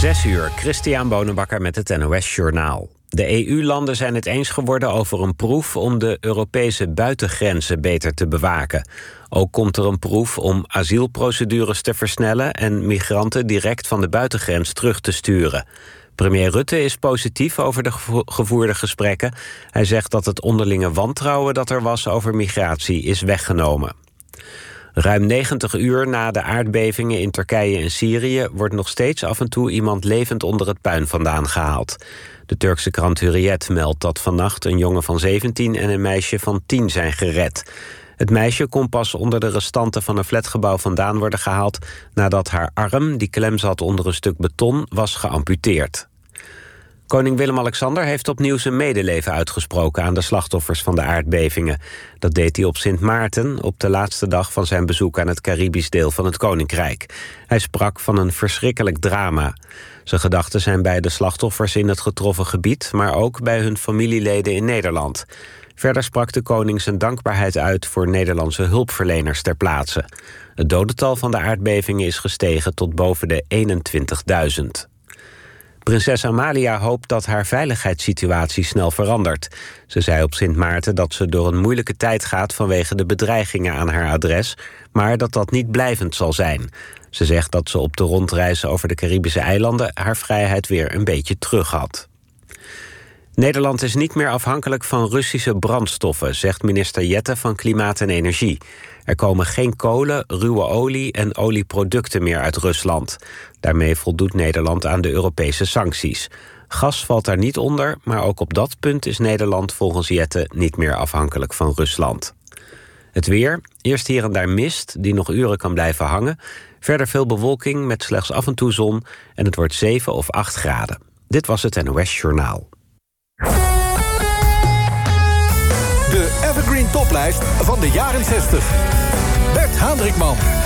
Zes uur, Christian Bonenbakker met het NOS Journaal. De EU-landen zijn het eens geworden over een proef om de Europese buitengrenzen beter te bewaken. Ook komt er een proef om asielprocedures te versnellen en migranten direct van de buitengrens terug te sturen. Premier Rutte is positief over de gevoerde gesprekken. Hij zegt dat het onderlinge wantrouwen dat er was over migratie is weggenomen. Ruim 90 uur na de aardbevingen in Turkije en Syrië... wordt nog steeds af en toe iemand levend onder het puin vandaan gehaald. De Turkse krant Hurriyet meldt dat vannacht een jongen van 17... en een meisje van 10 zijn gered. Het meisje kon pas onder de restanten van een flatgebouw vandaan worden gehaald... nadat haar arm, die klem zat onder een stuk beton, was geamputeerd. Koning Willem-Alexander heeft opnieuw zijn medeleven uitgesproken... aan de slachtoffers van de aardbevingen. Dat deed hij op Sint Maarten, op de laatste dag van zijn bezoek... aan het Caribisch deel van het Koninkrijk. Hij sprak van een verschrikkelijk drama. Zijn gedachten zijn bij de slachtoffers in het getroffen gebied... maar ook bij hun familieleden in Nederland. Verder sprak de koning zijn dankbaarheid uit... voor Nederlandse hulpverleners ter plaatse. Het dodental van de aardbevingen is gestegen tot boven de 21.000. Prinses Amalia hoopt dat haar veiligheidssituatie snel verandert. Ze zei op Sint Maarten dat ze door een moeilijke tijd gaat vanwege de bedreigingen aan haar adres, maar dat dat niet blijvend zal zijn. Ze zegt dat ze op de rondreizen over de Caribische eilanden haar vrijheid weer een beetje terug had. Nederland is niet meer afhankelijk van Russische brandstoffen, zegt minister Jette van Klimaat en Energie. Er komen geen kolen, ruwe olie en olieproducten meer uit Rusland. Daarmee voldoet Nederland aan de Europese sancties. Gas valt daar niet onder, maar ook op dat punt is Nederland volgens Jette niet meer afhankelijk van Rusland. Het weer, eerst hier en daar mist, die nog uren kan blijven hangen. Verder veel bewolking met slechts af en toe zon en het wordt 7 of 8 graden. Dit was het NOS Journaal. De Evergreen Toplijst van de jaren 60. Bert Hendrikman.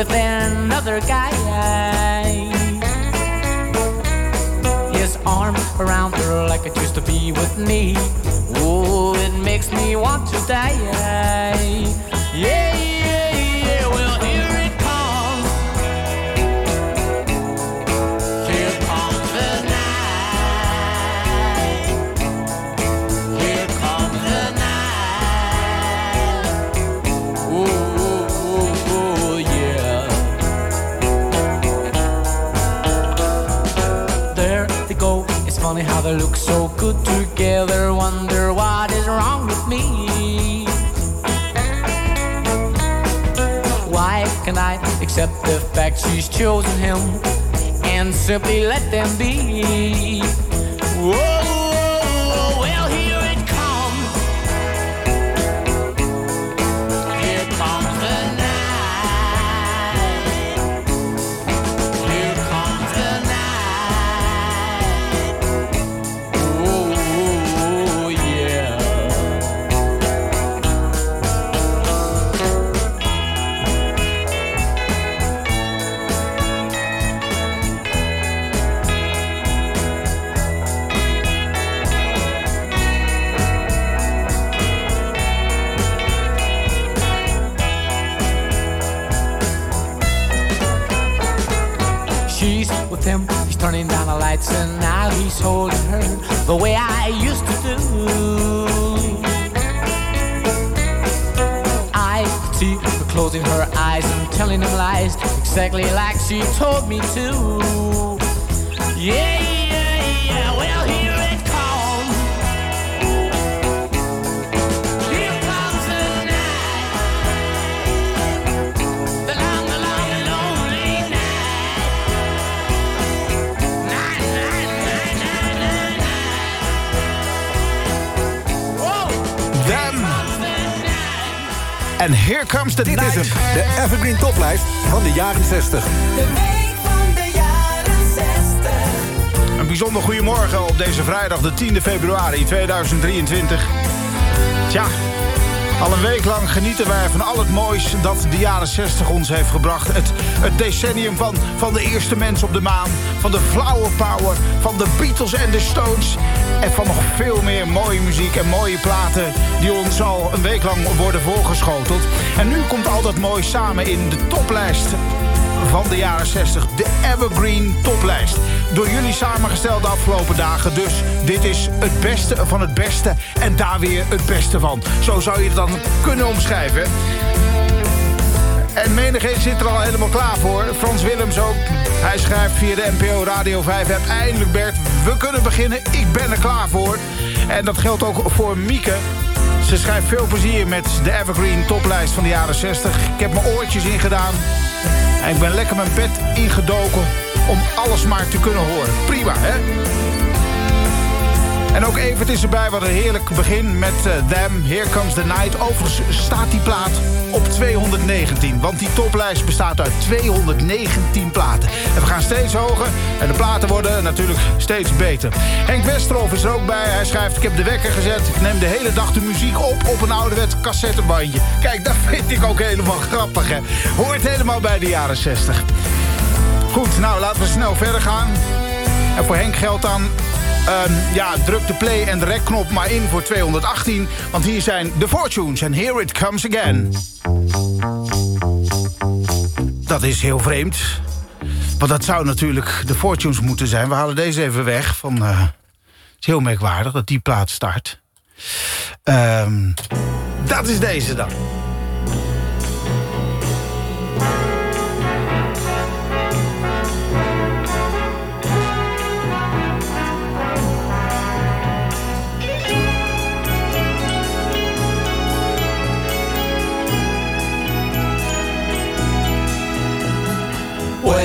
With another guy. His arm around her like it used to be with me. Oh, it makes me want to die. Look so good together. Wonder what is wrong with me. Why can I accept the fact she's chosen him and simply let them be? Turning down the lights and now he's holding her the way I used to do. I see her closing her eyes and telling him lies exactly like she told me to. Yeah. En Here Comes the Dit Night. is hem, de Evergreen Toplijst van de jaren 60. De week van de jaren 60. Een bijzonder goedemorgen op deze vrijdag, de 10e februari 2023. Tja, al een week lang genieten wij van al het moois dat de jaren 60 ons heeft gebracht. Het, decennium van, van de eerste mens op de maan, van de flower power, van de Beatles en de Stones... en van nog veel meer mooie muziek en mooie platen die ons al een week lang worden voorgeschoteld. En nu komt al dat mooi samen in de toplijst van de jaren 60. De Evergreen Toplijst. Door jullie samengesteld de afgelopen dagen. Dus dit is het beste van het beste. En daar weer het beste van. Zo zou je het dan kunnen omschrijven. En menigeen zit er al helemaal klaar voor. Frans Willems ook. Hij schrijft via de NPO Radio 5 app. Eindelijk Bert, we kunnen beginnen. Ik ben er klaar voor. En dat geldt ook voor Mieke. Ze schrijft veel plezier met de Evergreen toplijst van de jaren 60. Ik heb mijn oortjes ingedaan. En ik ben lekker mijn bed ingedoken om alles maar te kunnen horen. Prima, hè? En ook Evert is erbij, wat een heerlijk begin met uh, Them, Here Comes the Night. Overigens staat die plaat op 219, want die toplijst bestaat uit 219 platen. En we gaan steeds hoger en de platen worden natuurlijk steeds beter. Henk Westerhof is er ook bij, hij schrijft... ik heb de wekker gezet, ik neem de hele dag de muziek op op een ouderwets cassettebandje. Kijk, dat vind ik ook helemaal grappig, hè. Hoort helemaal bij de jaren 60. Goed, nou, laten we snel verder gaan. En voor Henk geldt dan Um, ja, druk de play en de rec-knop maar in voor 218. Want hier zijn de Fortunes en Here It Comes Again. Dat is heel vreemd. Want dat zou natuurlijk de Fortunes moeten zijn. We halen deze even weg. Van, uh, het is heel merkwaardig dat die plaat start. Um, dat is deze dan.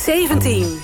17.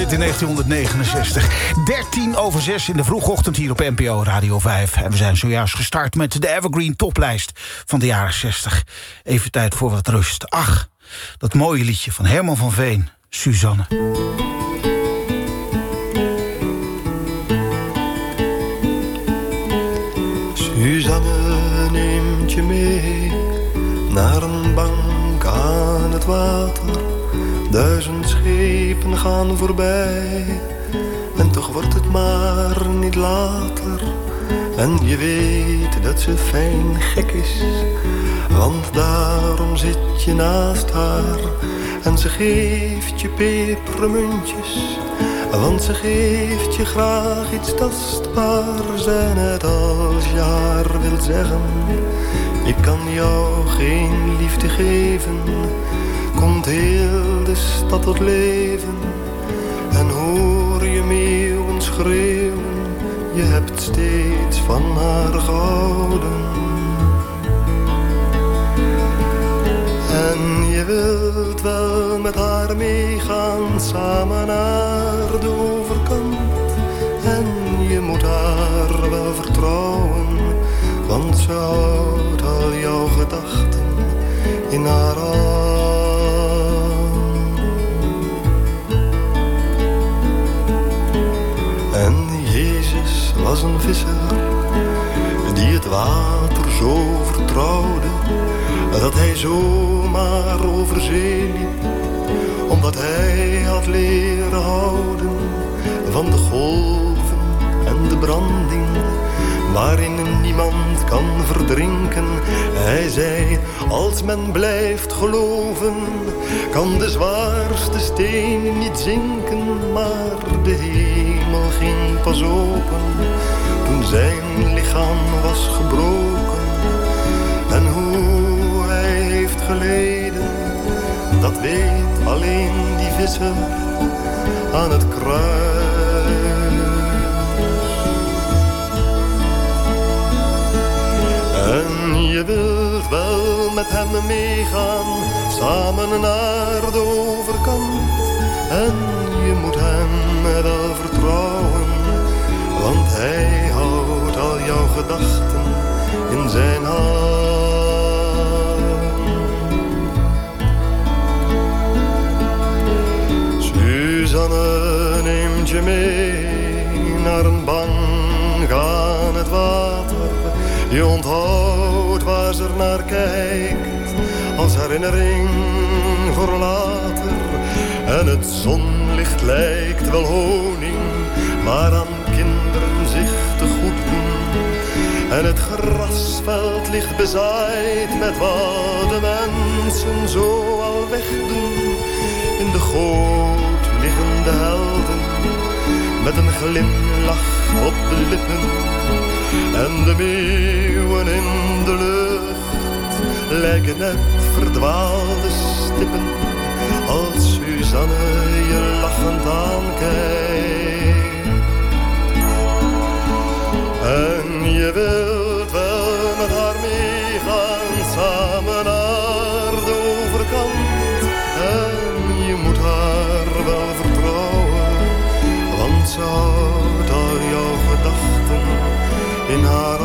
Dit in 1969. 13 over 6 in de vroege ochtend hier op NPO Radio 5. En we zijn zojuist gestart met de Evergreen toplijst van de jaren 60. Even tijd voor wat rust. Ach, dat mooie liedje van Herman van Veen, Suzanne. Suzanne neemt je mee naar een bank aan het water. Duizend schepen gaan voorbij en toch wordt het maar niet later. En je weet dat ze fijn gek is, want daarom zit je naast haar. En ze geeft je pepermuntjes, want ze geeft je graag iets tastbaars. En net als je haar wil zeggen, ik kan jou geen liefde geven. Komt heel de stad tot leven en hoor je meeuwen schreeuwen. Je hebt steeds van haar gehouden. En je wilt wel met haar meegaan, samen naar de overkant. En je moet haar wel vertrouwen, want ze houdt al jouw gedachten in haar. Was een visser die het water zo vertrouwde dat hij zomaar over zee liep, omdat hij had leren houden van de golven en de branding, waarin niemand kan verdrinken. Hij zei, als men blijft geloven, kan de zwaarste steen niet zinken, maar de hemel ging pas open toen zijn lichaam was gebroken. En hoe hij heeft geleden, dat weet alleen die visser aan het kruis. En je wilt wel met hem meegaan, samen naar de overkant. En je moet hem wel vertrouwen, want hij houdt al jouw gedachten in zijn hand. Suzanne neemt je mee naar een bank aan het water. Je onthoudt waar ze naar kijkt, als herinnering voor later. En het zonlicht lijkt wel honing, waaraan kinderen zich te goed doen. En het grasveld ligt bezaaid met wat de mensen zo al wegdoen. In de goot liggen de helden, met een glimlach op de lippen. En de meeuwen in de lucht lijken net verdwaalde stippen. Suzanne je lachend aankijkt. En je wilt wel met haar meegaan, samen naar de overkant. En je moet haar wel vertrouwen, want ze houdt al jouw gedachten in haar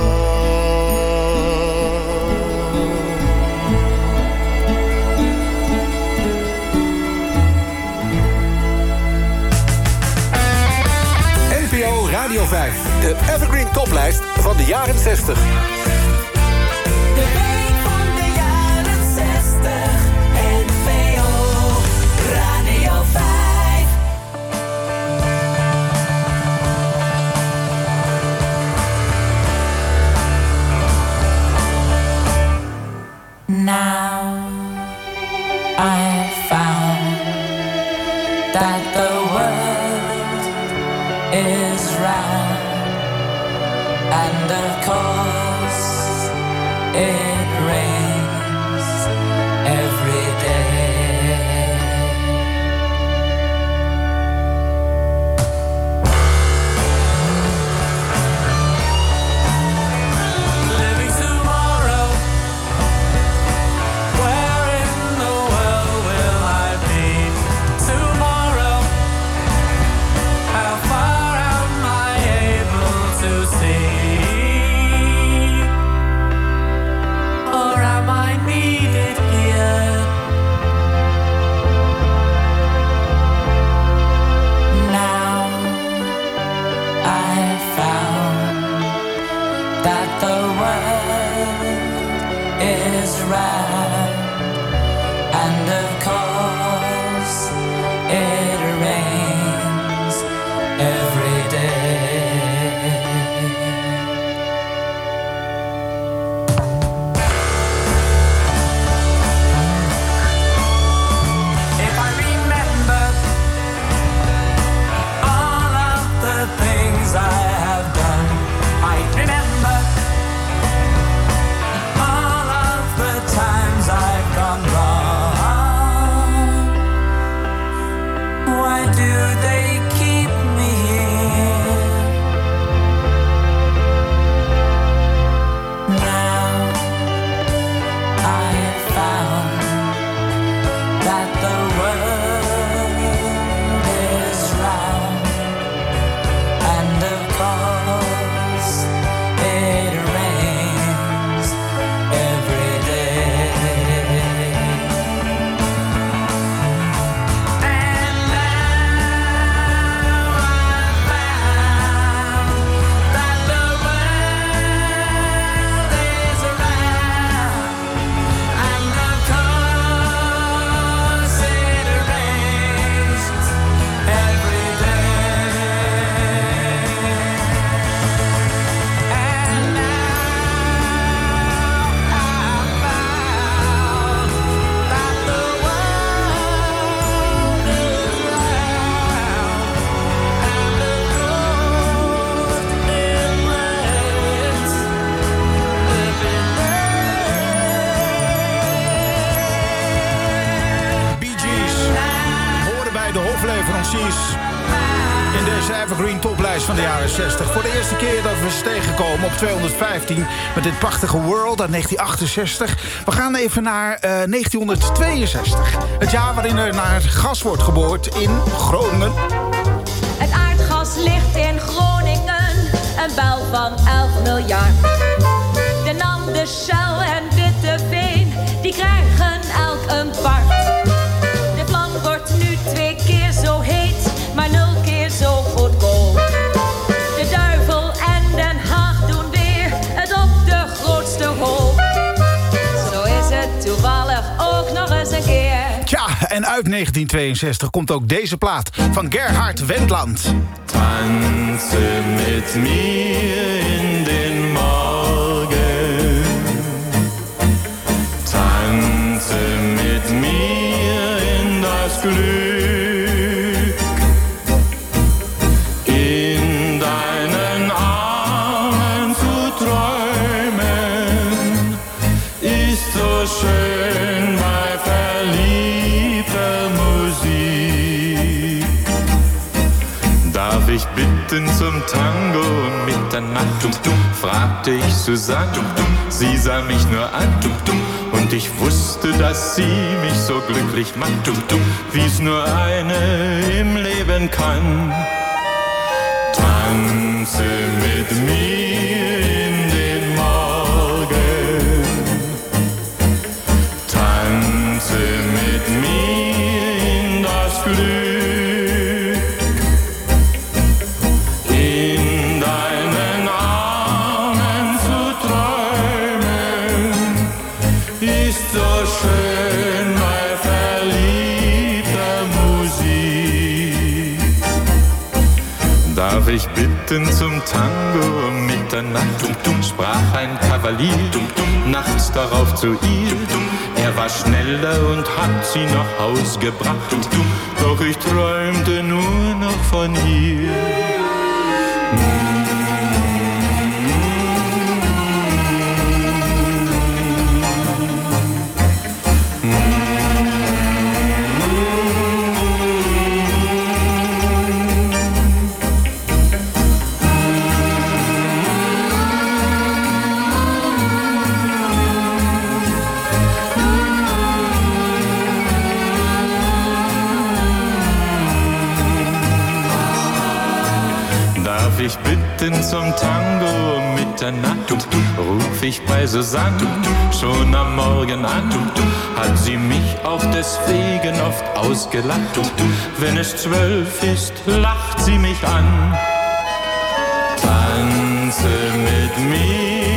de Evergreen Toplijst van de jaren 60. met dit prachtige World uit 1968. We gaan even naar eh, 1962. Het jaar waarin er naar gas wordt geboord in Groningen. Het aardgas ligt in Groningen, een buil van 11 miljard. De NAM, de Shell en Witteveen, die krijgen En uit 1962 komt ook deze plaat van Gerhard Wendland. Tanze met mir in den Morgen. Tanze met mir in das Glück. fragte ich Susanne. Sie sah mich nur an und ich wusste, dass sie mich so glücklich macht, wie's nur eine im Leben kann. Tanze mit mir. Darf ich bitten zum Tango um Mitternacht? Sprach ein Kavalier nachts darauf zu ihr. Er war schneller und hat sie nach Haus gebracht. Doch ich träumte nur noch von ihr. Bitten zum Tango um Mitternacht? Ruf ich bei Susanne schon am Morgen an. Hat sie mich auch deswegen oft ausgelacht. Wenn es zwölf ist, lacht sie mich an. Tanze mit mir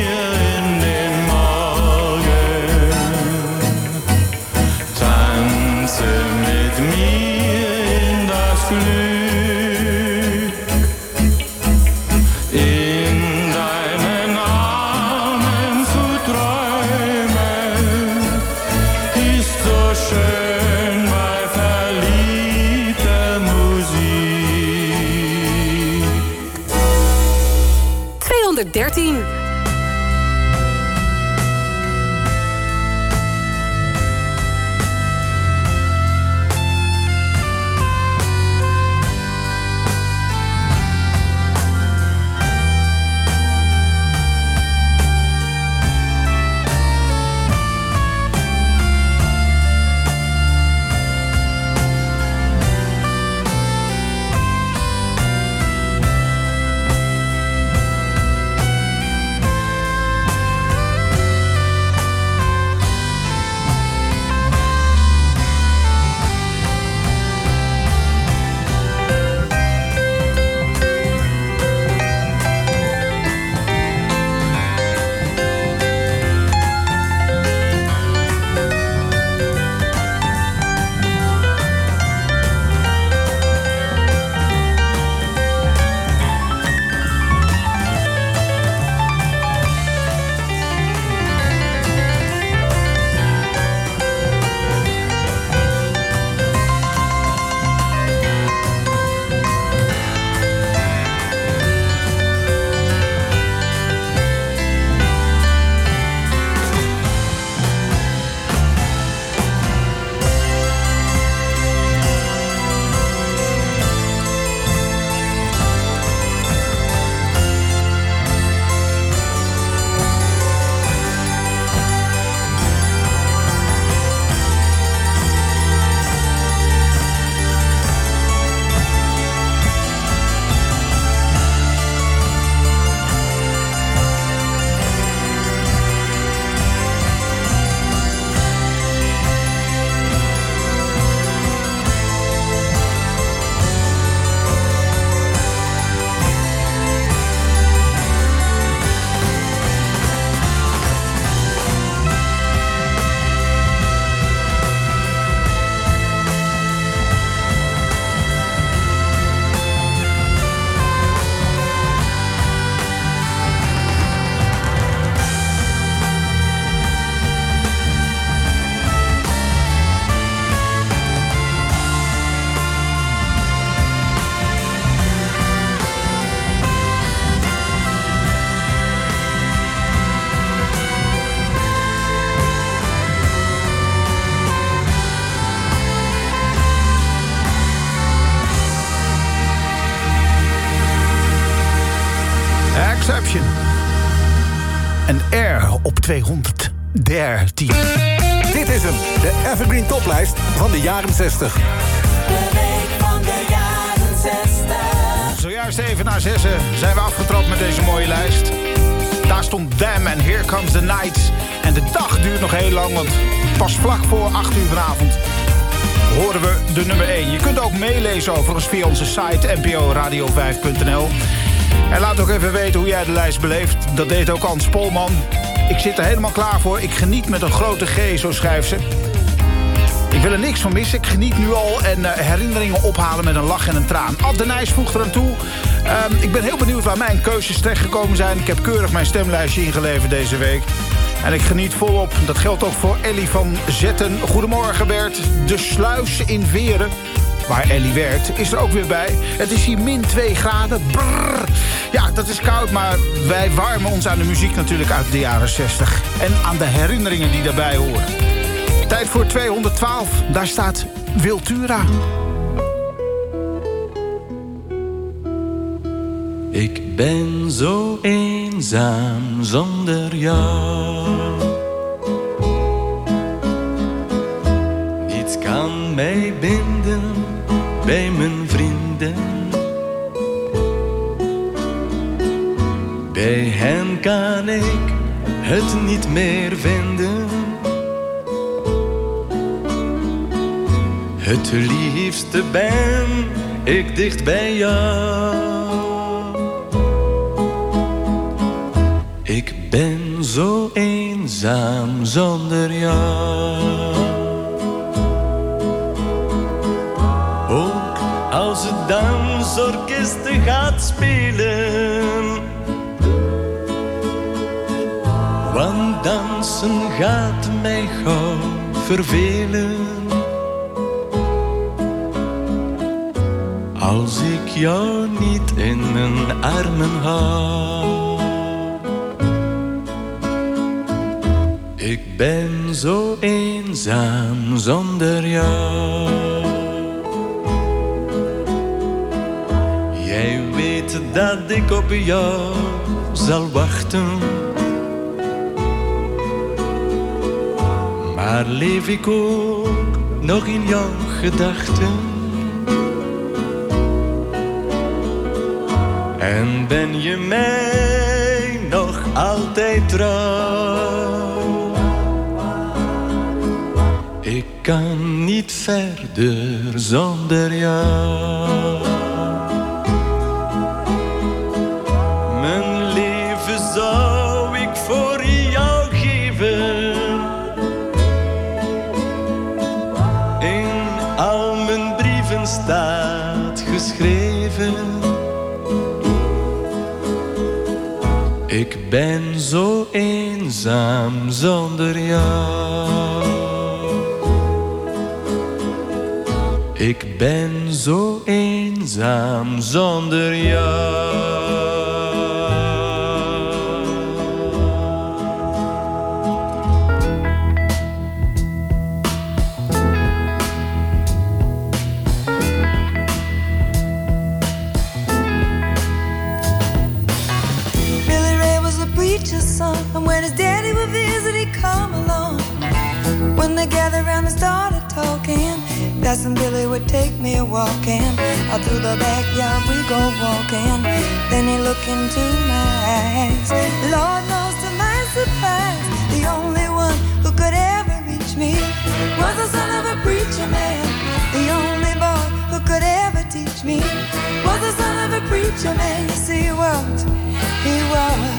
De week van de jaren 60. Zojuist even na zessen zijn we afgetrapt met deze mooie lijst. Daar stond Dam en Here Comes the Night. En de dag duurt nog heel lang, want pas vlak voor 8 uur vanavond horen we de nummer 1. Je kunt ook meelezen overigens via onze site nporadio5.nl. En laat ook even weten hoe jij de lijst beleeft. Dat deed ook Hans Polman. Ik zit er helemaal klaar voor. Ik geniet met een grote G, zo schrijft ze. Ik wil er niks van missen. Ik geniet nu al en eh, herinneringen ophalen met een lach en een traan. Ad de Nijs voegt eraan toe. Ehm, ik ben heel benieuwd waar mijn keuzes terechtgekomen zijn. Ik heb keurig mijn stemlijstje ingeleverd deze week. En ik geniet volop. Dat geldt ook voor Ellie van Zetten. Goedemorgen Bert. De sluis in Veren waar Ellie werkt, is er ook weer bij. Het is hier min 2 graden. Brrr. Ja, dat is koud, maar wij warmen ons aan de muziek natuurlijk uit de jaren 60. En aan de herinneringen die daarbij horen. Tijd voor 212. Daar staat Wiltura. Ik ben zo eenzaam zonder jou. Niets kan mij binden bij mijn vrienden. Bij hen kan ik het niet meer vinden. Het liefste ben ik dicht bij jou. Ik ben zo eenzaam zonder jou. Ook als het dansorkest gaat spelen. Want dansen gaat mij gauw vervelen. Als ik jou niet in mijn armen hou. Ik ben zo eenzaam zonder jou. Jij weet dat ik op jou zal wachten. Maar leef ik ook nog in jouw gedachten? En ben je mij nog altijd trouw? Ik kan niet verder zonder jou. Ik ben zo eenzaam zonder jou. Ik ben zo eenzaam zonder jou. Cousin Billy would take me a walking. Out through the backyard we go walking. Then he looked into my eyes. Lord knows to my surprise, the only one who could ever reach me was the son of a preacher man. The only boy who could ever teach me was the son of a preacher man. Yes, he was. He was.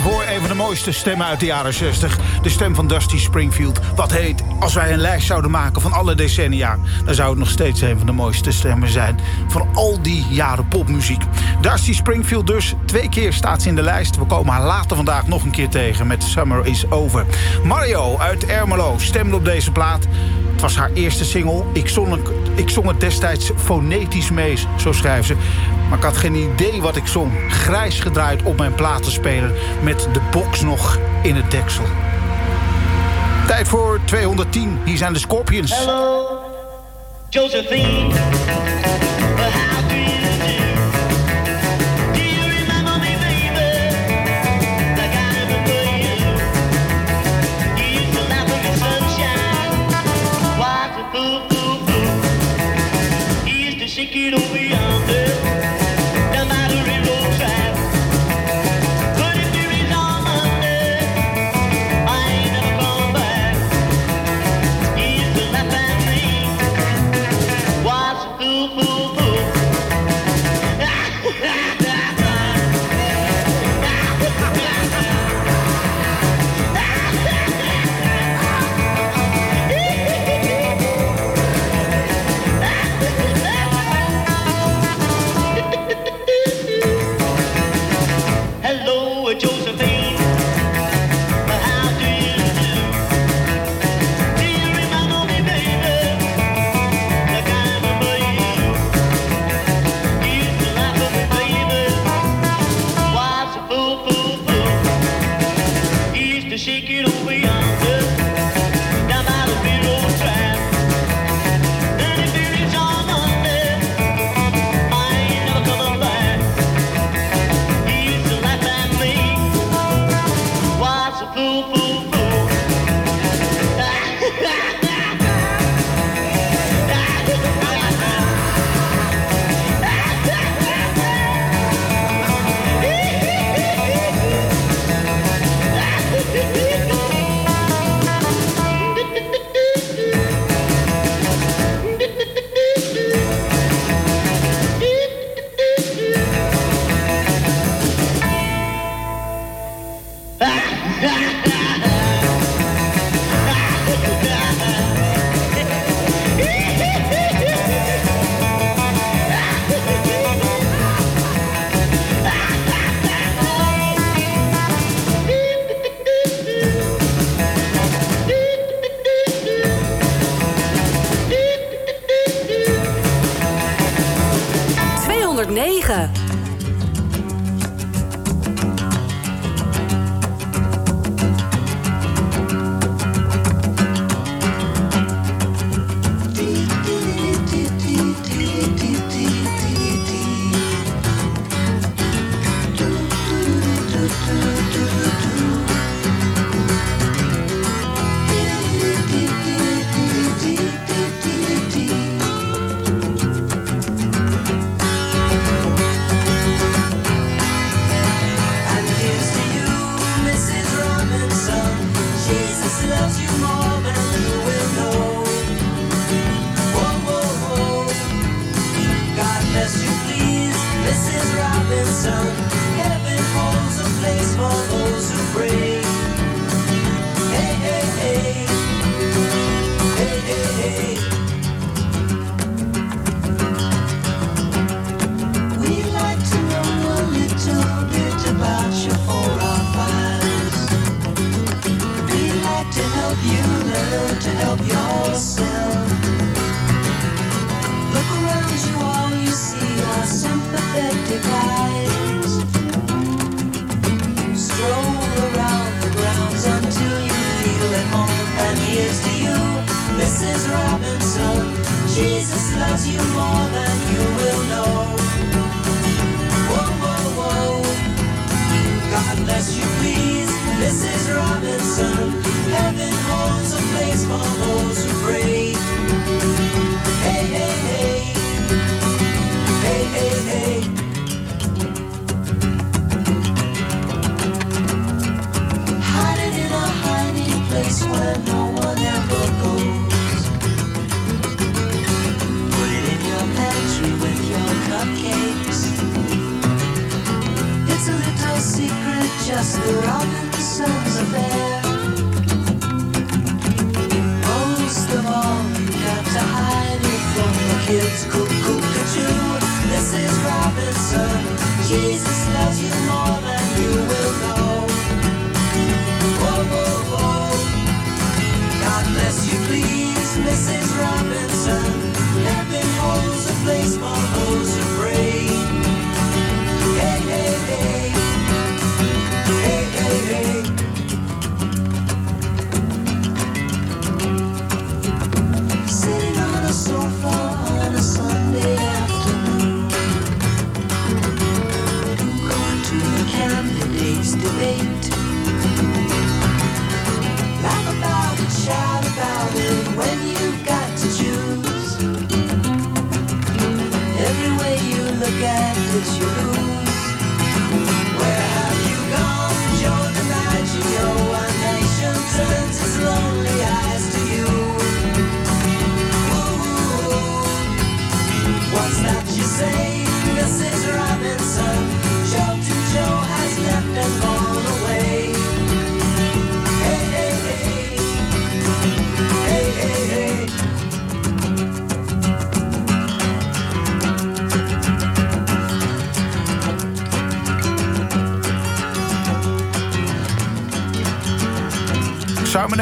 voor een van de mooiste stemmen uit de jaren 60. De stem van Dusty Springfield. Wat heet, als wij een lijst zouden maken van alle decennia... dan zou het nog steeds een van de mooiste stemmen zijn... van al die jaren popmuziek. Dusty Springfield dus, twee keer staat ze in de lijst. We komen haar later vandaag nog een keer tegen met Summer is Over. Mario uit Ermelo stemde op deze plaat Het was haar eerste single. Ik zong, het, ik zong het destijds fonetisch mee, zo schrijft ze. Maar ik had geen idee wat ik zong. Grijs gedraaid op mijn platenspeler met de box nog in het deksel. Tijd voor 210. Hier zijn de Scorpions. Hello, Josephine. Away.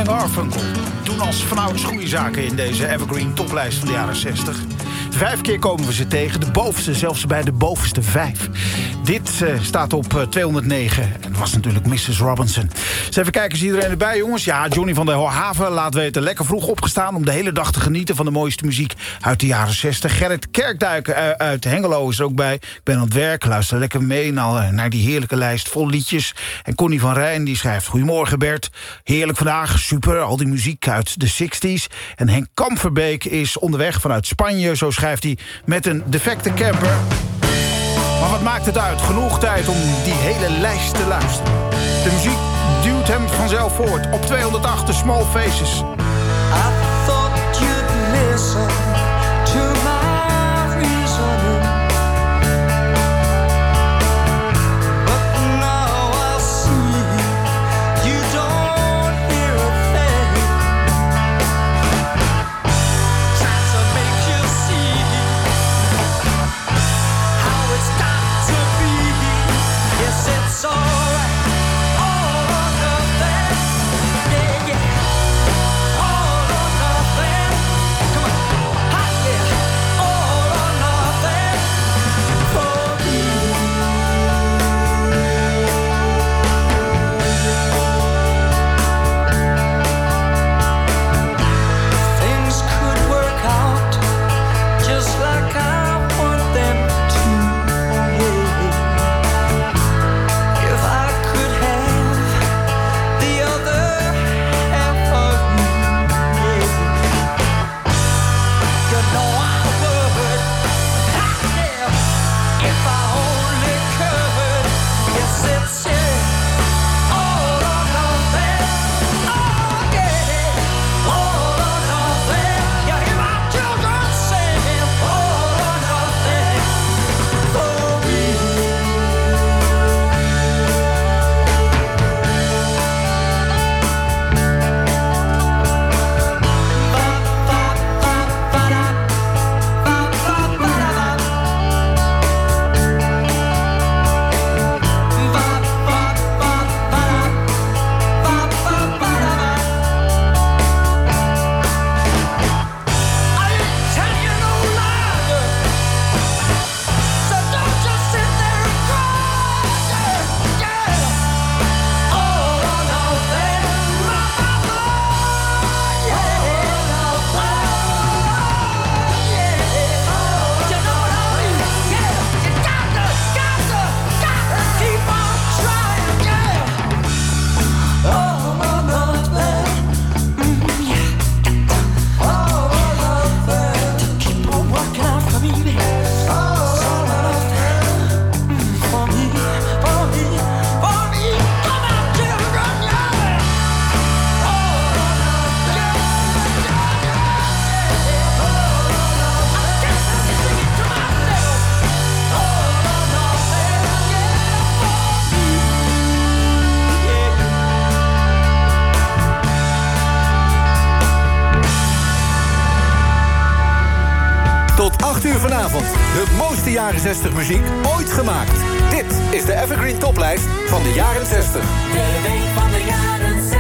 Simon Garfunkel doen als vanouds goede zaken in deze Evergreen toplijst van de jaren 60. Vijf keer komen we ze tegen, de bovenste, zelfs bij de bovenste vijf. Dit eh, staat op eh, 209 en dat was natuurlijk Mrs. Robinson. Dus even kijken, is iedereen erbij, jongens? Ja, Johnny van der Haven laat weten, lekker vroeg opgestaan... om de hele dag te genieten van de mooiste muziek uit de jaren 60. Gerrit Kerkduik eh, uit Hengelo is ook bij. Ik ben aan het werk, luister lekker mee naar, naar die heerlijke lijst vol liedjes. En Connie van Rijn die schrijft... Goedemorgen Bert, heerlijk vandaag, super, al die muziek uit de 60s. En Henk Kamverbeek is onderweg vanuit Spanje, zo schrijft met een defecte camper... Maar wat maakt het uit? Genoeg tijd om die hele lijst te luisteren. De muziek duwt hem vanzelf voort. Op 208 de Small Faces. Vanavond. De mooiste jaren 60 muziek ooit gemaakt. Dit is de Evergreen Toplijst van de jaren 60. De week van de jaren 60.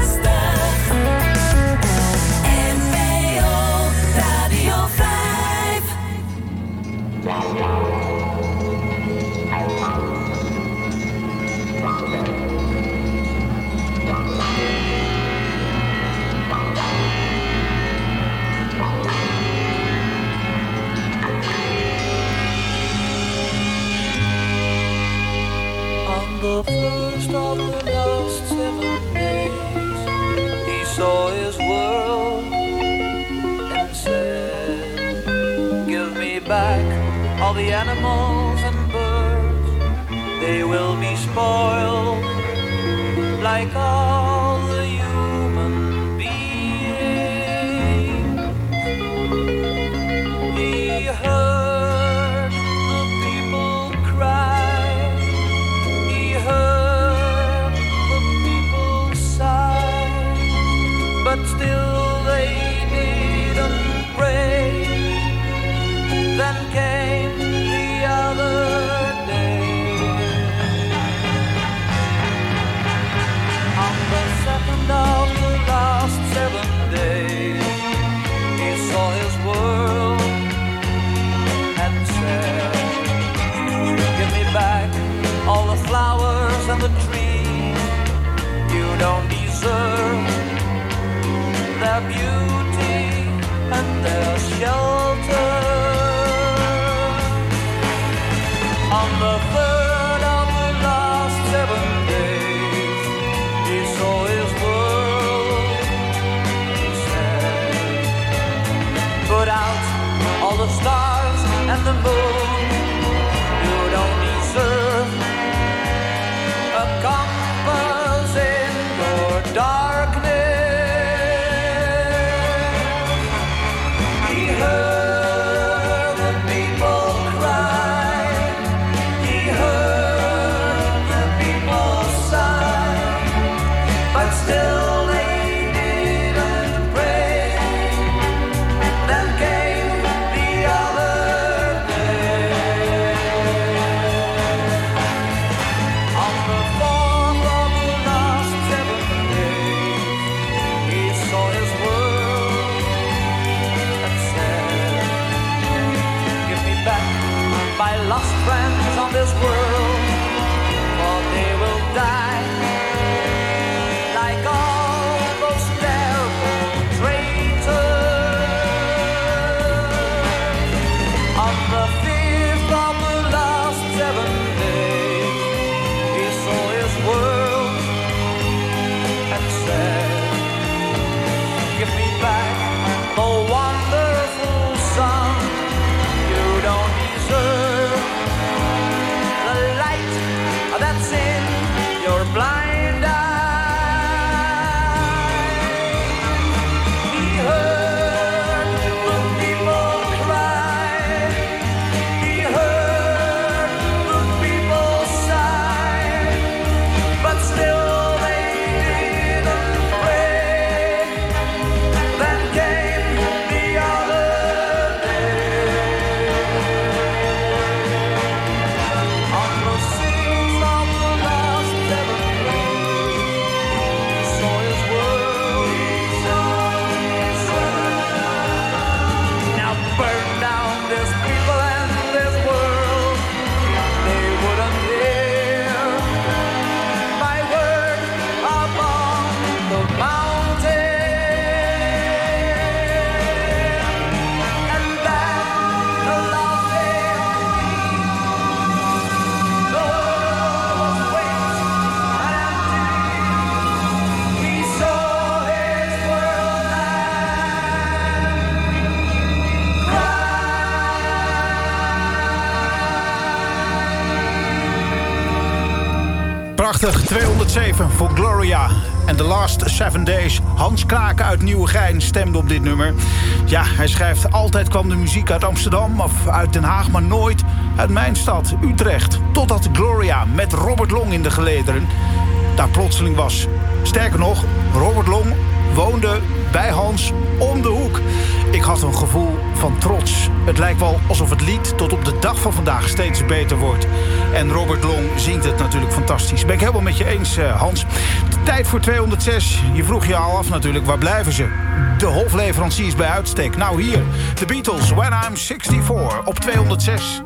They'll show. 7 voor Gloria. En The Last Seven Days. Hans Kraken uit Nieuwegein stemde op dit nummer. Ja, hij schrijft... Altijd kwam de muziek uit Amsterdam of uit Den Haag... maar nooit uit mijn stad, Utrecht. Totdat Gloria met Robert Long in de gelederen... daar plotseling was. Sterker nog, Robert Long woonde bij Hans om de hoek. Ik had een gevoel van trots. Het lijkt wel alsof het lied tot op de dag van vandaag steeds beter wordt. En Robert Long zingt het natuurlijk fantastisch. Ben ik helemaal met je eens, eh, Hans. Tijd voor 206. Je vroeg je al af natuurlijk, waar blijven ze? De hofleveranciers bij uitstek. Nou hier, de Beatles, When I'm 64, op 206.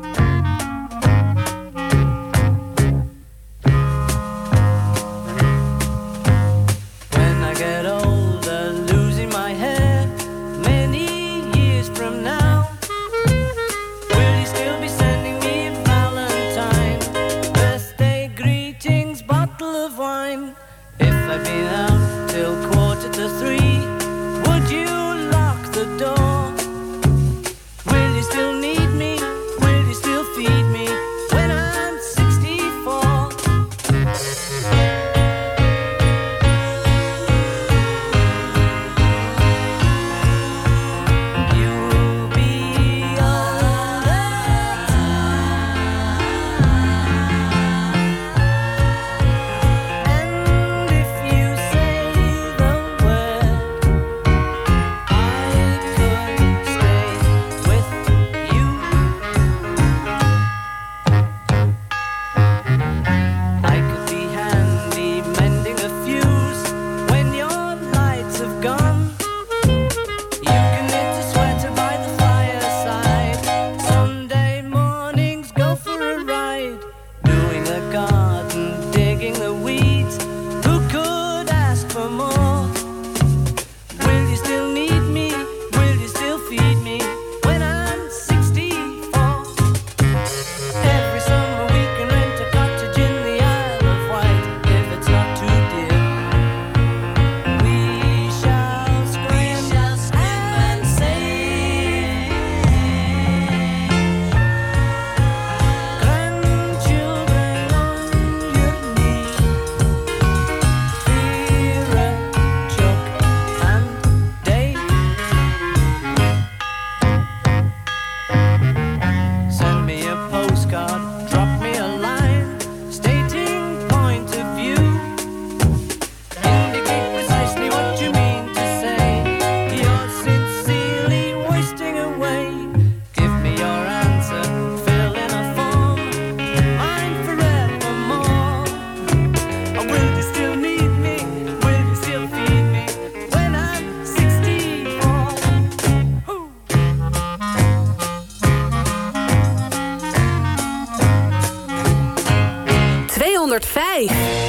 105.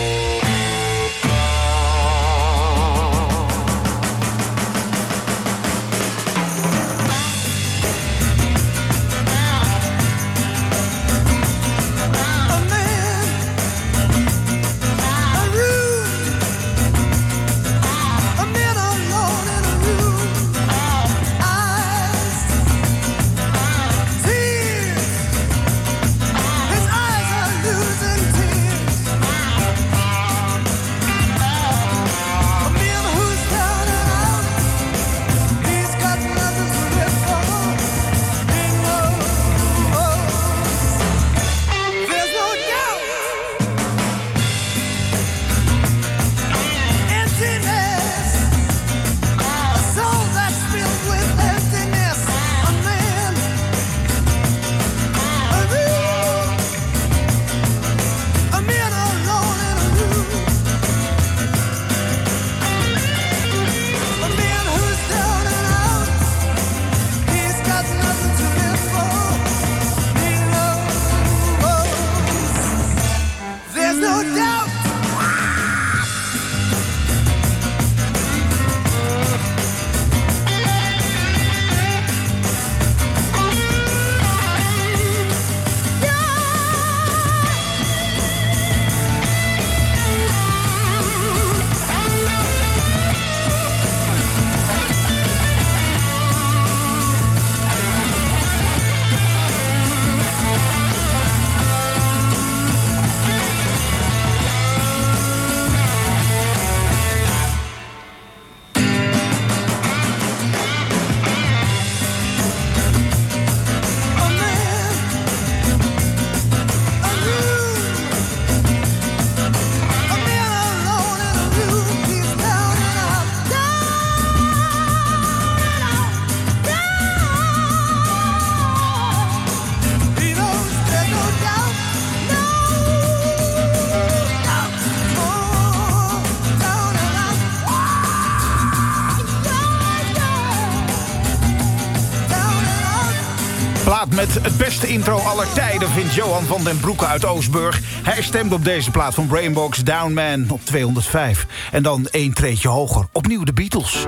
Beste intro aller tijden vindt Johan van den Broeke uit Oostburg. Hij stemt op deze plaat van Brainbox Down Man op 205. En dan één treetje hoger, opnieuw de Beatles.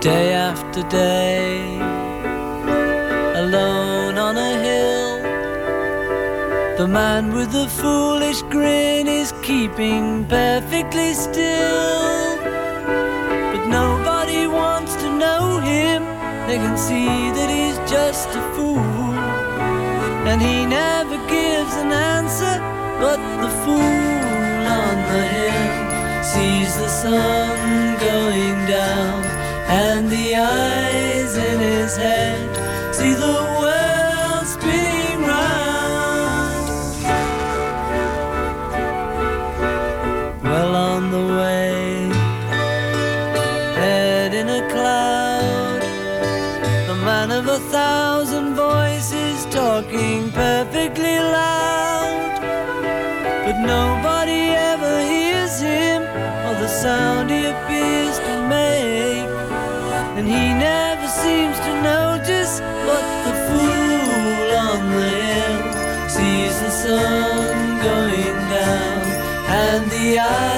Day after day, alone on a hill. The man with the foolish grin is keeping perfectly still. Can see that he's just a fool. And he never gives an answer, but the fool on the hill sees the sun going down. And the eyes in his head see the a thousand voices talking perfectly loud. But nobody ever hears him or the sound he appears to make. And he never seems to notice what the fool on the hill sees the sun going down. And the eyes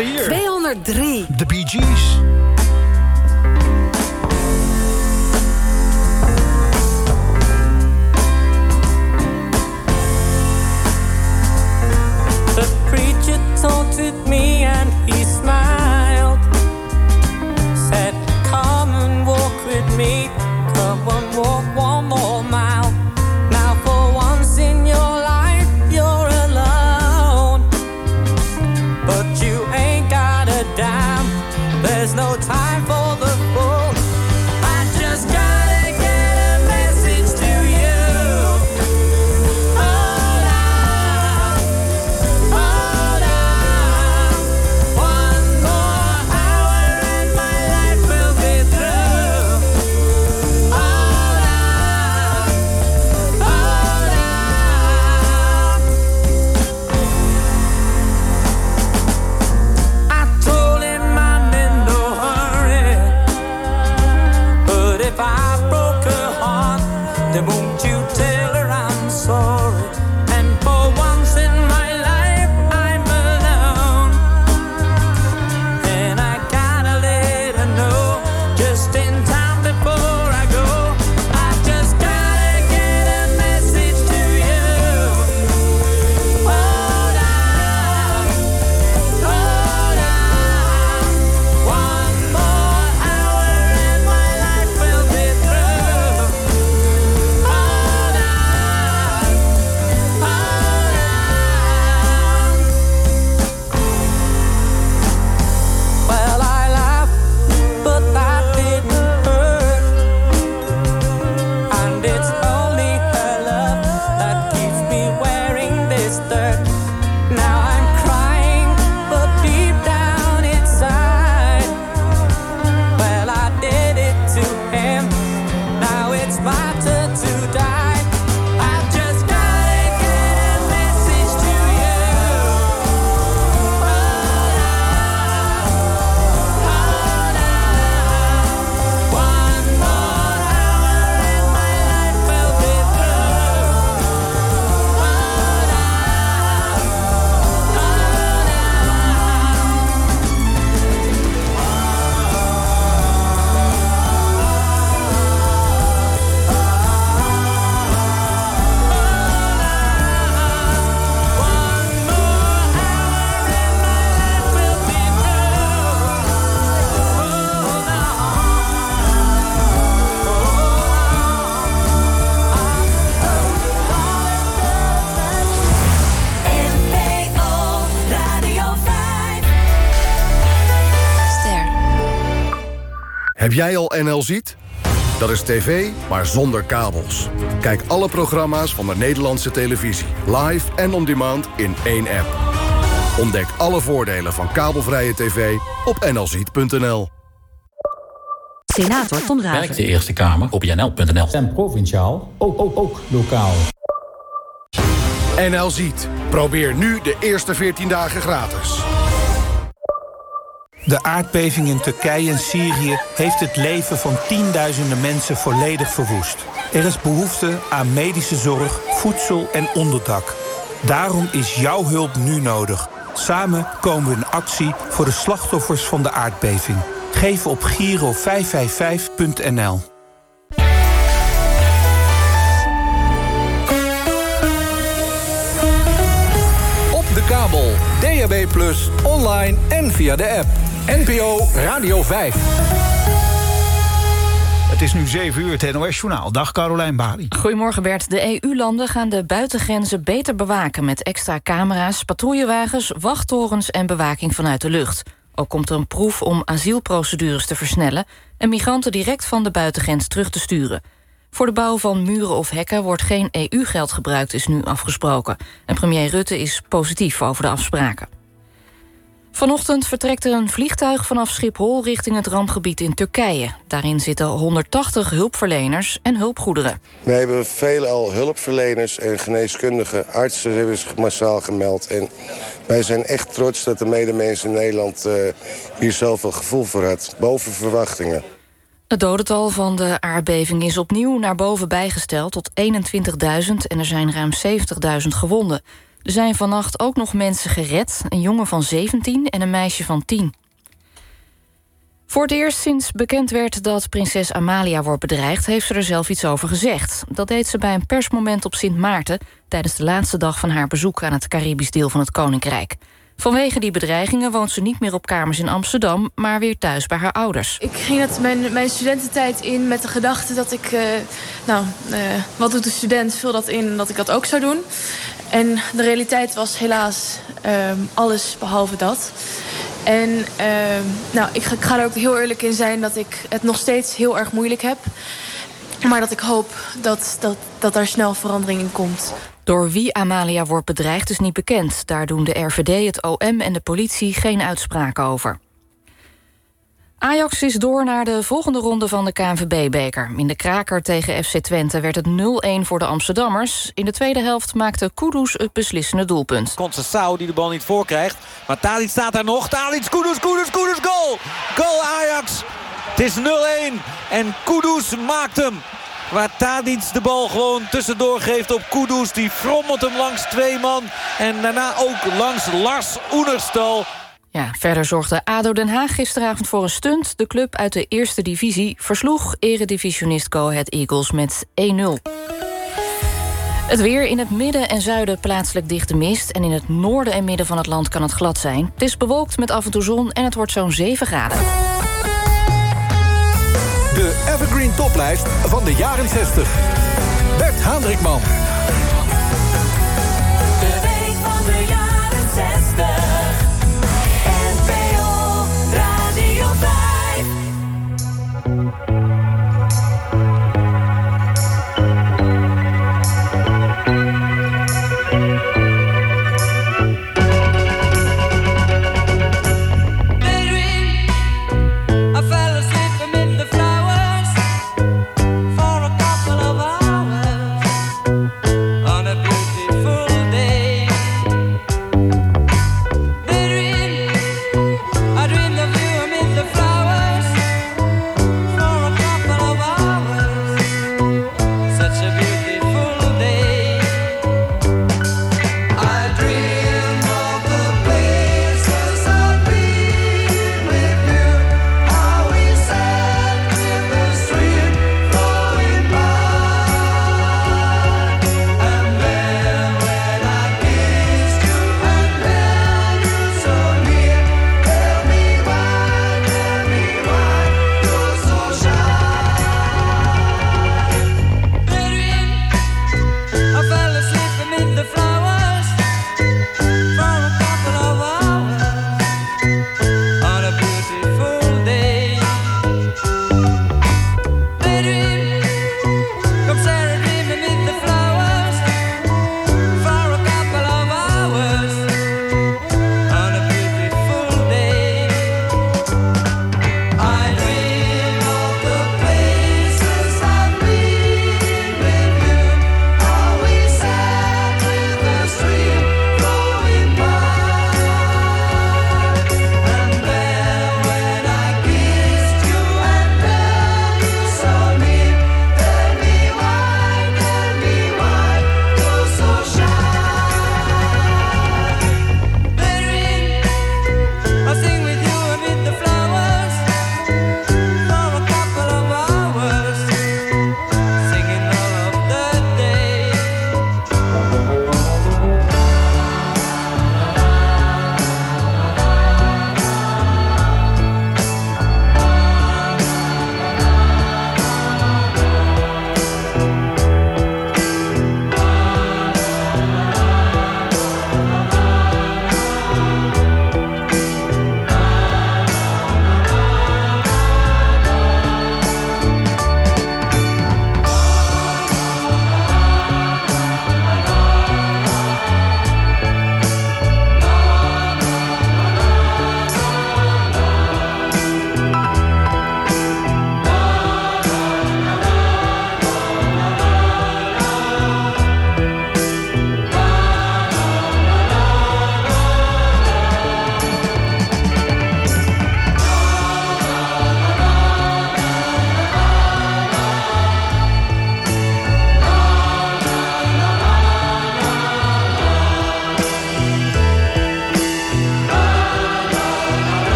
we hier? 203. De Bee Gees. The preacher taunted me and he smiled. Said, Come and walk with me. Come and Heb jij al NL Ziet? Dat is tv, maar zonder kabels. Kijk alle programma's van de Nederlandse televisie. Live en on demand in één app. Ontdek alle voordelen van kabelvrije tv op nlziet.nl. Senator Ton Raven. Werkt de Eerste Kamer op jnl.nl. En provinciaal, ook, ook, ook lokaal. NL Ziet. Probeer nu de eerste 14 dagen gratis. De aardbeving in Turkije en Syrië heeft het leven van tienduizenden mensen volledig verwoest. Er is behoefte aan medische zorg, voedsel en onderdak. Daarom is jouw hulp nu nodig. Samen komen we in actie voor de slachtoffers van de aardbeving. Geef op Giro 555.nl. Op de kabel, DAB+, online en via de app. NPO Radio 5. Het is nu 7 uur, het NOS-journaal. Dag Carolijn Bali. Goedemorgen Bert. De EU-landen gaan de buitengrenzen beter bewaken... met extra camera's, patrouillewagens, wachttorens en bewaking vanuit de lucht. Ook komt er een proef om asielprocedures te versnellen... en migranten direct van de buitengrens terug te sturen. Voor de bouw van muren of hekken wordt geen EU-geld gebruikt, is nu afgesproken. En premier Rutte is positief over de afspraken. Vanochtend vertrekt er een vliegtuig vanaf Schiphol richting het rampgebied in Turkije. Daarin zitten 180 hulpverleners en hulpgoederen. We hebben veelal hulpverleners en geneeskundige artsen hebben zich massaal gemeld. En wij zijn echt trots dat de medemens in Nederland eh, hier zoveel gevoel voor had. Boven verwachtingen. Het dodental van de aardbeving is opnieuw naar boven bijgesteld tot 21.000 en er zijn ruim 70.000 gewonden. Er zijn vannacht ook nog mensen gered, een jongen van 17 en een meisje van 10. Voor het eerst sinds bekend werd dat prinses Amalia wordt bedreigd... heeft ze er zelf iets over gezegd. Dat deed ze bij een persmoment op Sint Maarten... tijdens de laatste dag van haar bezoek aan het Caribisch deel van het Koninkrijk. Vanwege die bedreigingen woont ze niet meer op kamers in Amsterdam... maar weer thuis bij haar ouders. Ik ging het mijn, studententijd in met de gedachte dat ik... eh, nou, eh, wat doet de student? Vul dat in dat ik dat ook zou doen. En de realiteit was helaas ehm, alles behalve dat. En ehm, nou, ik ga, ik ga er ook heel eerlijk in zijn dat ik het nog steeds heel erg moeilijk heb. Maar dat ik hoop dat, dat, dat daar snel verandering in komt. Door wie Amalia wordt bedreigd is niet bekend. Daar doen de RVD, het OM en de politie geen uitspraken over. Ajax is door naar de volgende ronde van de KNVB-beker. In de kraker tegen FC Twente werd het 0-1 voor de Amsterdammers. In de tweede helft maakte Kudus het beslissende doelpunt. Concessao die de bal niet voorkrijgt. Maar Tadic staat daar nog. Tadic, Kudus, Kudus, Kudus, goal! Goal Ajax! Het is 0-1 en Kudus maakt hem. Waar Tadic de bal gewoon tussendoor geeft op Kudus. Die frommelt hem langs twee man. En daarna ook langs Lars Oenerstal. Ja, verder zorgde ADO Den Haag gisteravond voor een stunt. De club uit de eerste divisie versloeg eredivisionist Go Ahead Eagles met 1-0. Het weer in het midden en zuiden plaatselijk dichte mist... en in het noorden en midden van het land kan het glad zijn. Het is bewolkt met af en toe zon en het wordt zo'n 7 graden. De Evergreen Toplijst van de jaren 60. Bert Hendrikman.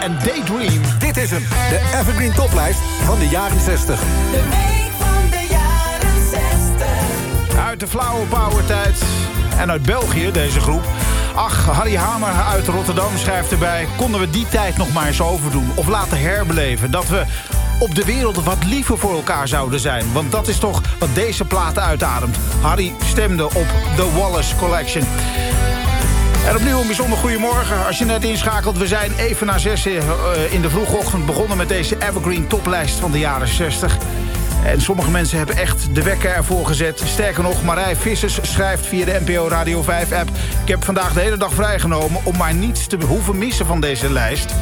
En Daydream. Dit is hem, de Evergreen Toplijst van de jaren 60. De week van de jaren 60. Uit de flauwe powertijd en uit België, deze groep. Ach, Harry Hamer uit Rotterdam schrijft erbij... konden we die tijd nog maar eens overdoen of laten herbeleven... dat we op de wereld wat liever voor elkaar zouden zijn. Want dat is toch wat deze plaat uitademt. Harry stemde op The Wallace Collection. En opnieuw een bijzonder goedemorgen. Als je net inschakelt, we zijn even na zes eh, in de vroege ochtend begonnen... met deze Evergreen toplijst van de jaren 60. En sommige mensen hebben echt de wekker ervoor gezet. Sterker nog, Marij Vissers schrijft via de NPO Radio 5-app... ik heb vandaag de hele dag vrijgenomen om maar niets te hoeven missen van deze lijst.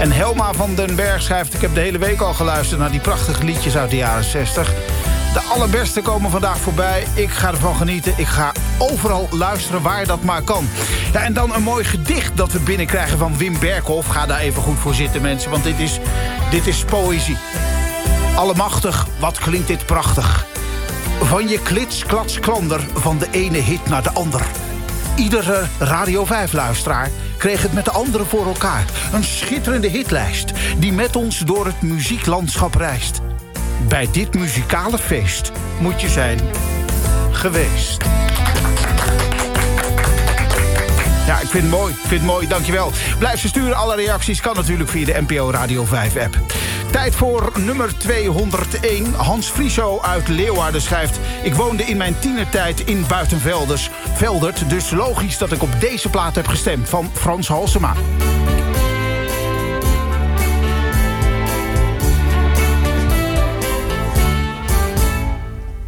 En Helma van den Berg schrijft... ik heb de hele week al geluisterd naar die prachtige liedjes uit de jaren 60. De allerbeste komen vandaag voorbij. Ik ga ervan genieten. Ik ga overal luisteren waar dat maar kan. Ja, en dan een mooi gedicht dat we binnenkrijgen van Wim Berkhoff. Ga daar even goed voor zitten, mensen, want dit is, dit is poëzie. Allemachtig, wat klinkt dit prachtig. Van je klits, klats, klander, van de ene hit naar de ander. Iedere Radio 5-luisteraar kreeg het met de anderen voor elkaar. Een schitterende hitlijst die met ons door het muzieklandschap reist. Bij dit muzikale feest moet je zijn geweest. Ja, ik vind het mooi. Ik vind het mooi, dankjewel. Blijf ze sturen, alle reacties kan natuurlijk via de NPO Radio 5-app. Tijd voor nummer 201. Hans Frieso uit Leeuwarden schrijft... Ik woonde in mijn tienertijd in Buitenvelders. Veldert, dus logisch dat ik op deze plaat heb gestemd... van Frans Halsema.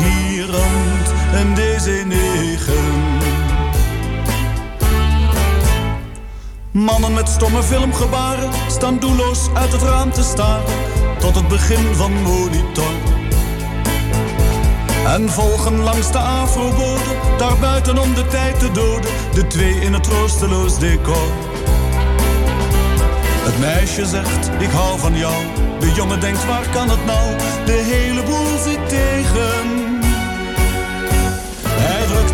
gierend een DC-9. Mannen met stomme filmgebaren staan doelloos uit het raam te staren tot het begin van monitor. En volgen langs de afrobode, daar buiten om de tijd te doden, de twee in het troosteloos decor. Het meisje zegt, ik hou van jou. De jongen denkt, waar kan het nou? De hele boel zit tegen.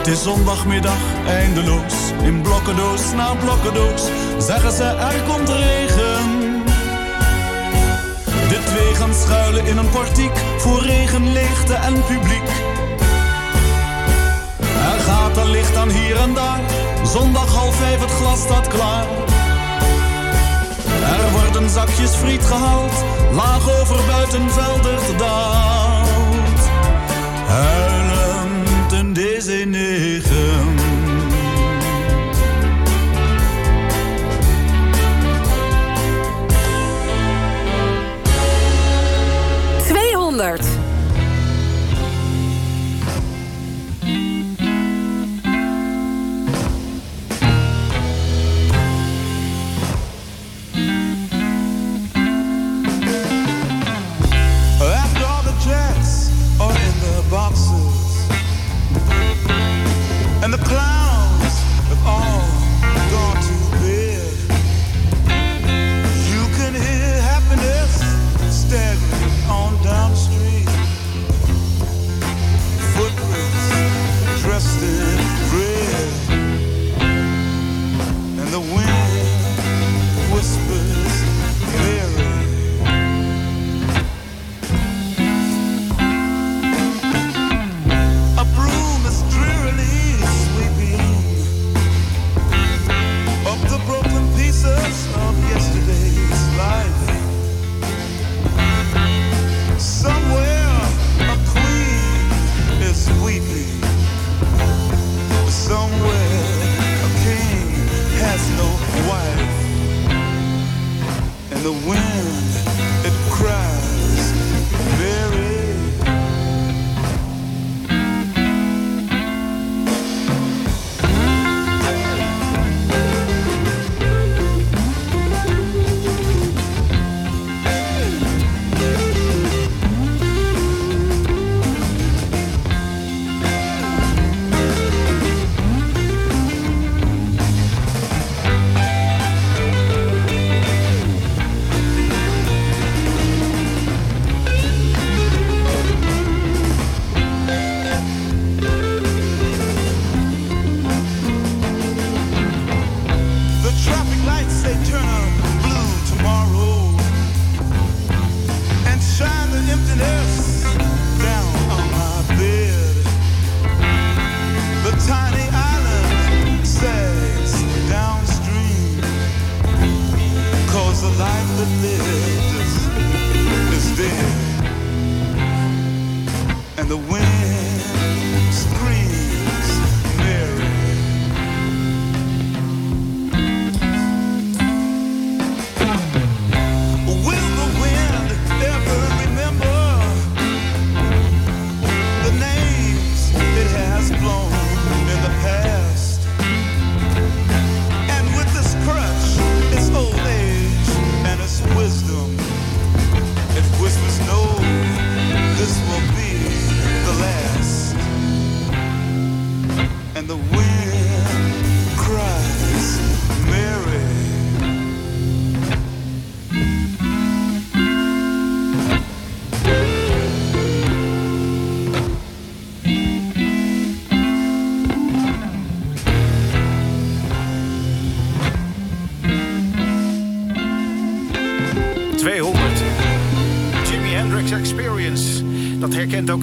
Het zondagmiddag, eindeloos. In blokkendoos na blokkendoos zeggen ze er komt regen. De twee gaan schuilen in een portiek voor regen, leegte en publiek. Er gaat een licht aan hier en daar. Zondag half vijf, het glas staat klaar. Er worden zakjes friet gehaald, laag over buitenvelder daalt. Huilend DC-9. Tweehonderd.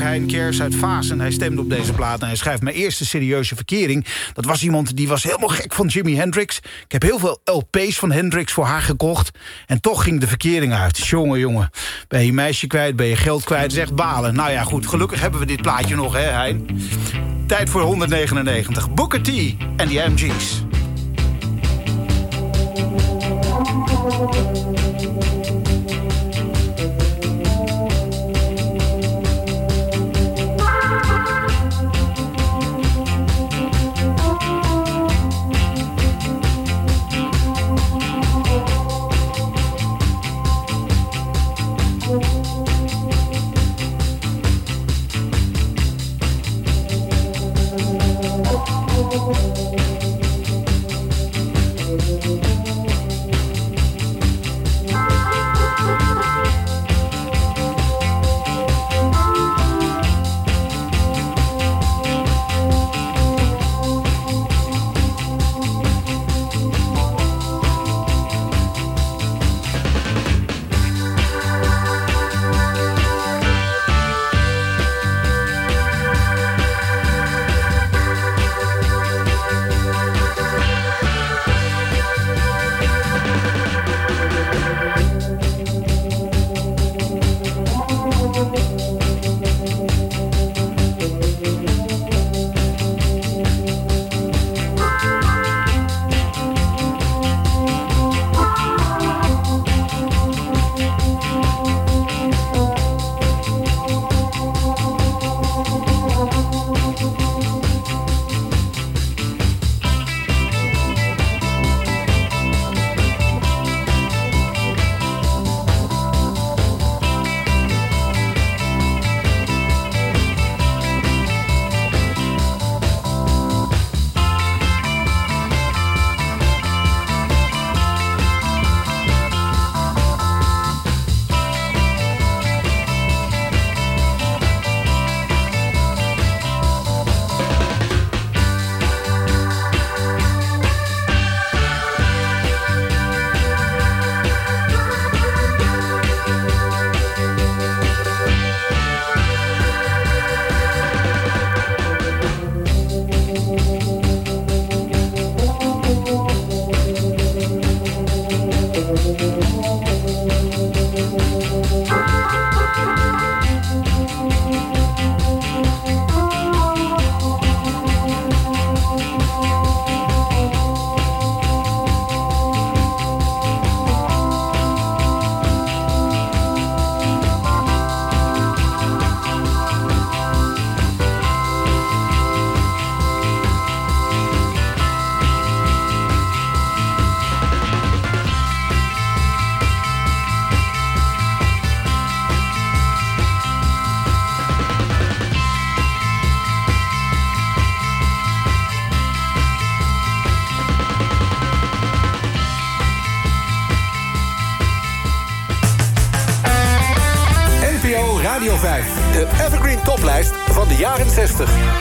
Hein Kers uit Vazen. Hij stemde op deze plaat en hij schrijft... mijn eerste serieuze verkering. Dat was iemand die was helemaal gek van Jimi Hendrix. Ik heb heel veel LP's van Hendrix voor haar gekocht. En toch ging de verkering uit. Jongen, jongen. Ben je je meisje kwijt, ben je geld kwijt. Echt balen. Nou ja, goed. Gelukkig hebben we dit plaatje nog, hè, Hein? Tijd voor 199. Booker T en die MG's. Jaren 60.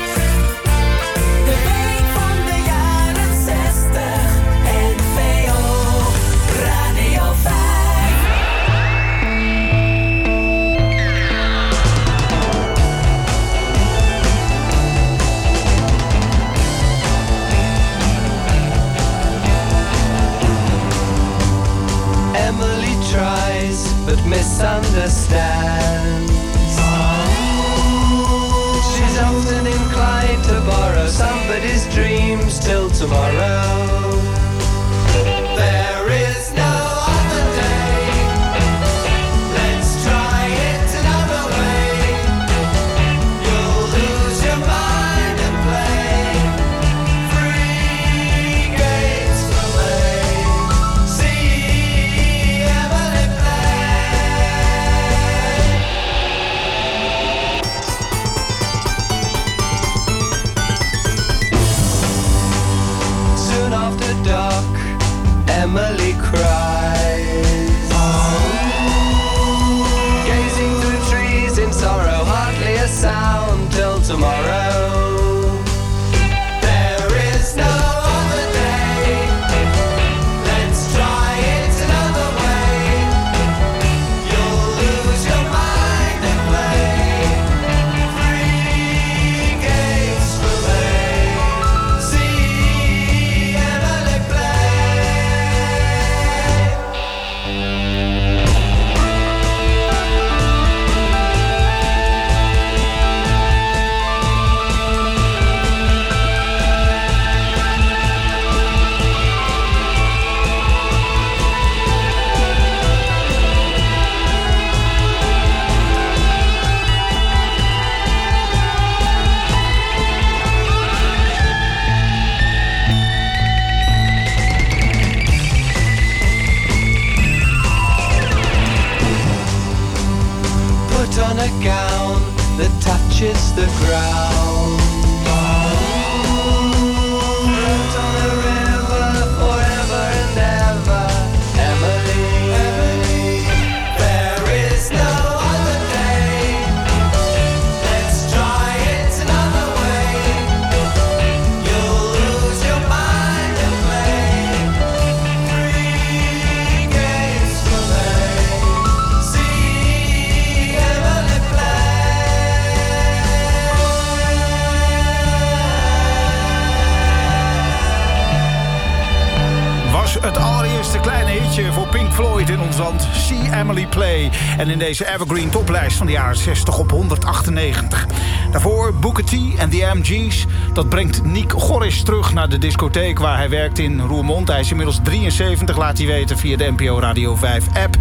in deze Evergreen toplijst van de jaren 60 op 198. Daarvoor Booker T en The MG's. Dat brengt Nick Goris terug naar de discotheek waar hij werkt in Roermond. Hij is inmiddels 73, laat hij weten via de NPO Radio 5 app.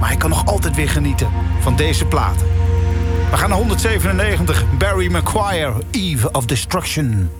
Maar hij kan nog altijd weer genieten van deze platen. We gaan naar 197, Barry McGuire, Eve of Destruction.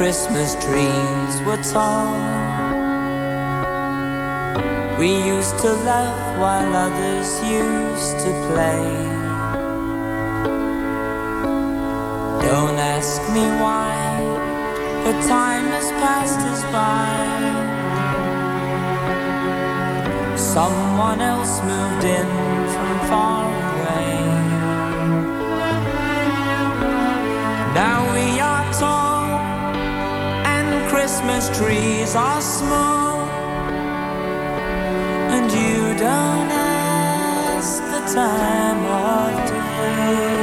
Christmas trees were tall, we used to laugh while others used to play. Don't ask me why, the time has passed us by. Someone else moved in from far Christmas trees are small, and you don't ask the time of day.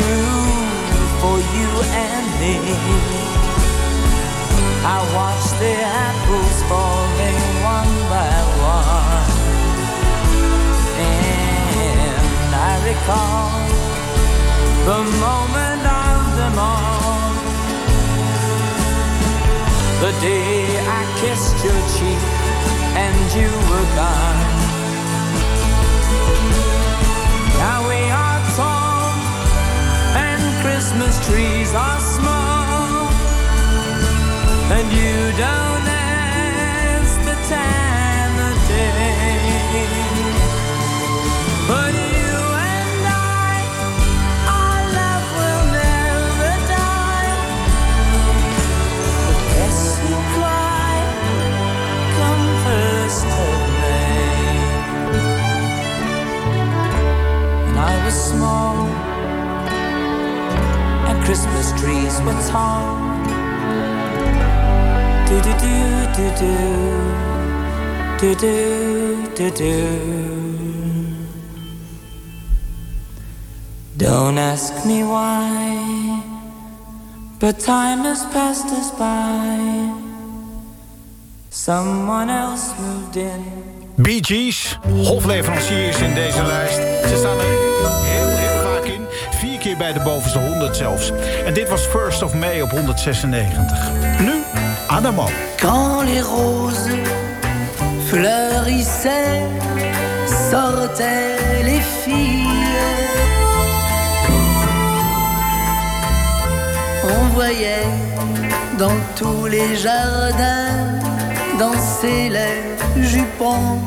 Grew for you and me. I watched the apples falling one by one, and I recall the moment of them all. The day I kissed your cheek and you were gone. Christmas trees are small, and you don't ask the time of day. But you and I, our love will never die. But guess who cried? Come first of May. When I was small and Christmas trees were tall. Do do do do do do do do do. Don't ask me why, but time has passed us by. Someone else moved in. Gees, hofleveranciers in deze lijst. Ze staan er bij de bovenste 100 zelfs. En dit was First of May op 196. Nu Adamo. Quand les roses fleurissaient, sortaient les filles. On voyait dans tous les jardins danser les jupons.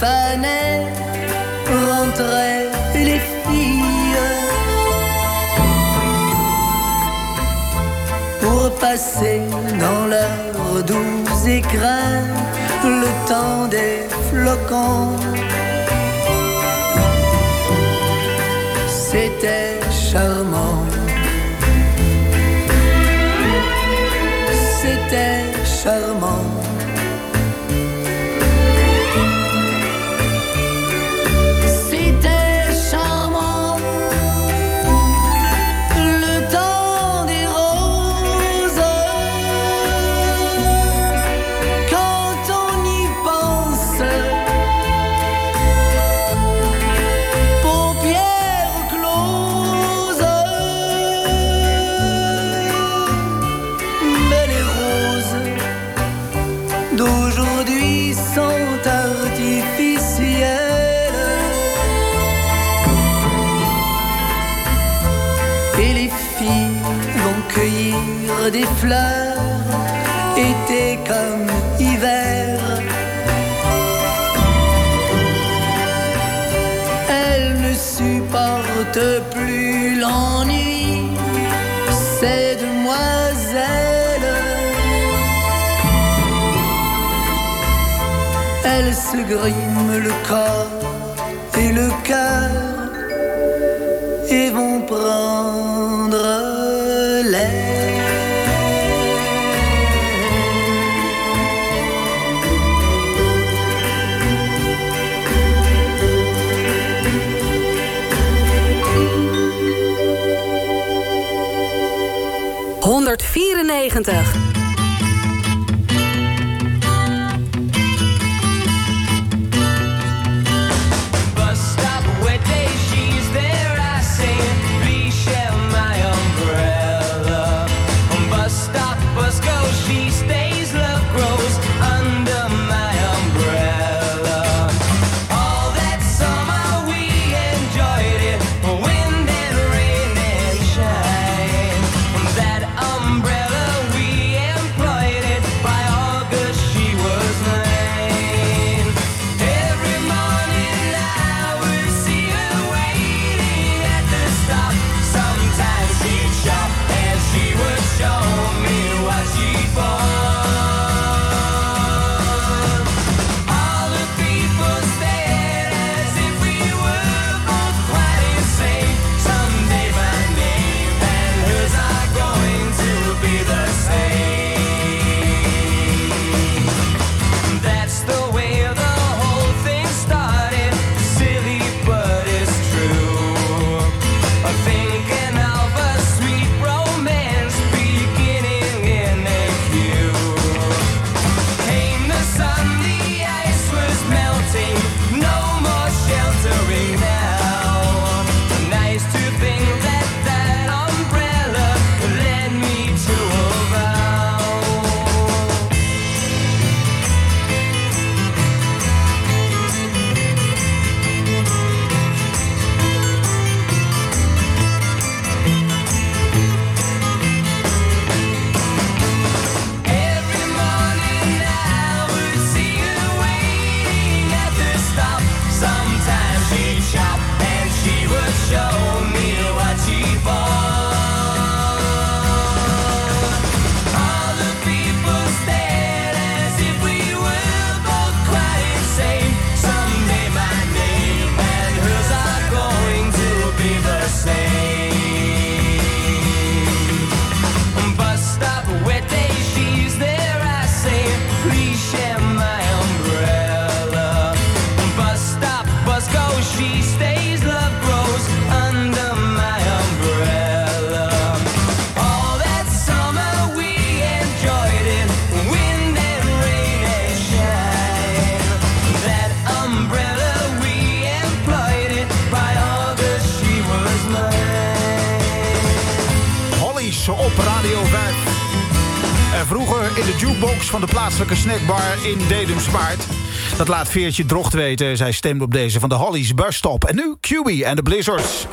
Se fanaient, rentraient les filles pour passer dans leurs doux écrins le temps des flocons. des fleurs, été comme hiver. Elle ne supporte plus l'ennui, ces demoiselles. Elle se grime le corps et le cœur et vont prendre 90. bar in Dedemsvaart. Dat laat Veertje Drocht weten. Zij stemt op deze van de Hollies Busstop. En nu QB en de Blizzards.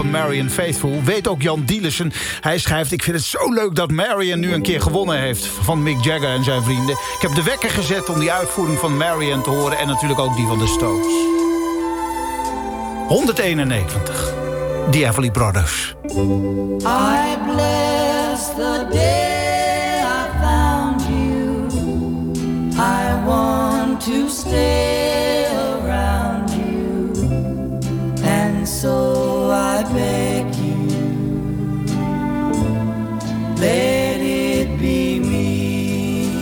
van Marion Faithful. Weet ook Jan Dielissen. Hij schrijft, ik vind het zo leuk dat Marion nu een keer gewonnen heeft... van Mick Jagger en zijn vrienden. Ik heb de wekker gezet om die uitvoering van Marion te horen... en natuurlijk ook die van de Stones. 191. The Everly Brothers. I bless the day I found you. I want to stay. Let it be me.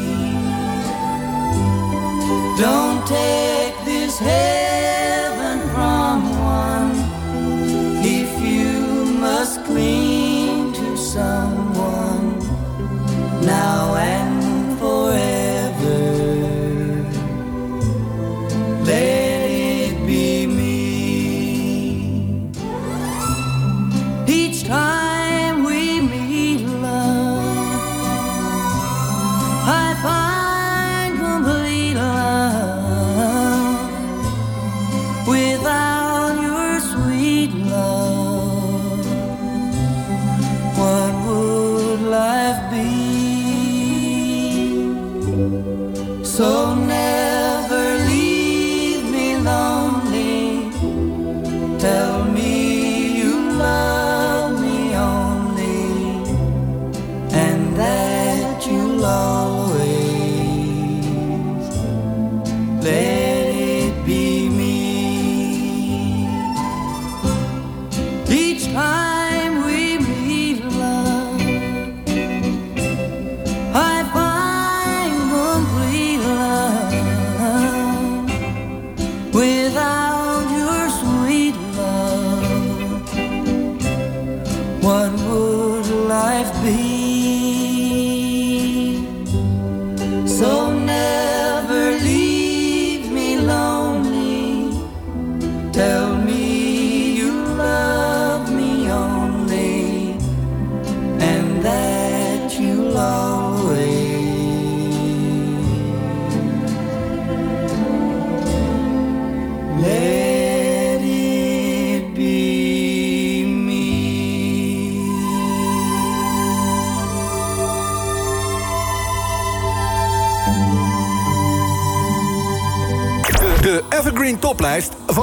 Don't take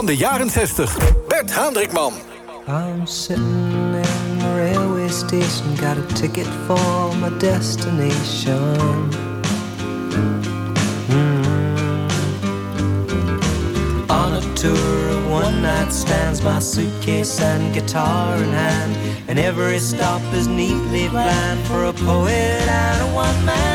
van de jaren 60. Bert. I'm sitting in the railway station, got a ticket for my destination. Mm. On a tour of one night stands, my suitcase and guitar in hand, and every stop is neatly planned for a poet and a one man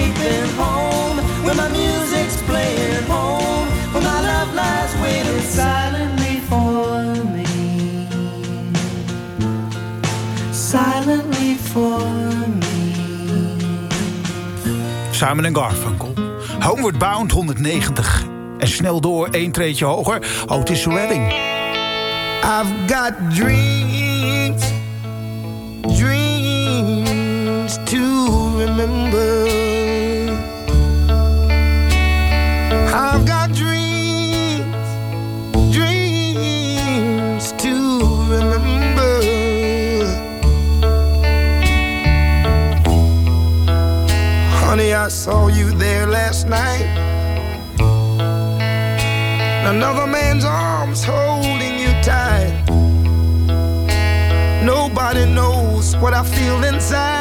Escaping home, where my music's playing home, where my love lies waiting silently for me. Silently for me. Simon en Garfunkel. Homeward Bound 190. En snel door, één treetje hoger. Otis Redding. I've got dreams, night. Another man's arms holding you tight. Nobody knows what I feel inside.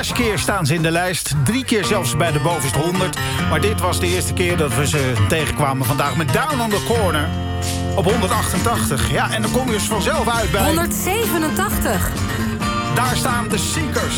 Zes keer staan ze in de lijst. Drie keer zelfs bij de bovenste 100. Maar dit was de eerste keer dat we ze tegenkwamen vandaag met Down on the Corner. Op 188. Ja, en dan kom je dus vanzelf uit bij... 187. Daar staan de Seekers.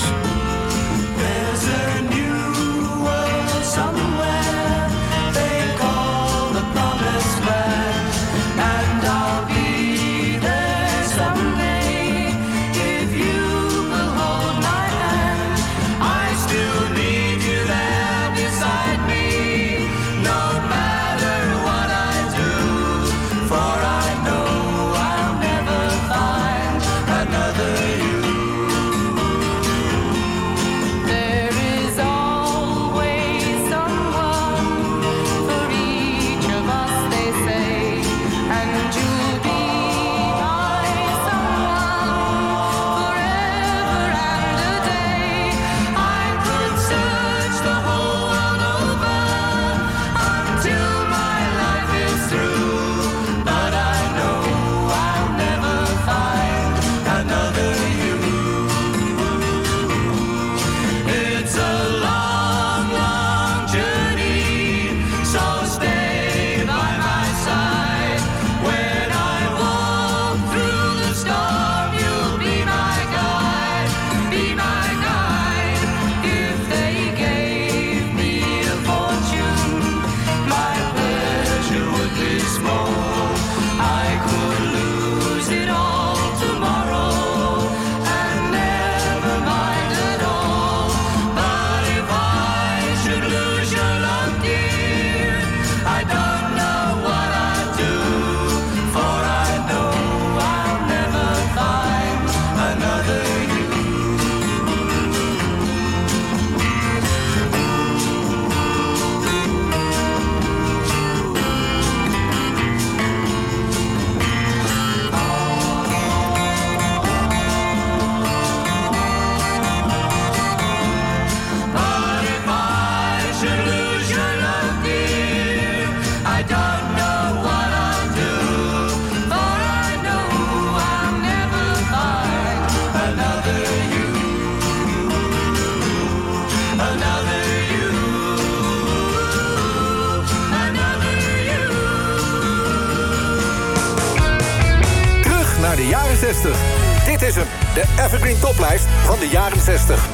de Evergreen Toplijst van de jaren 60.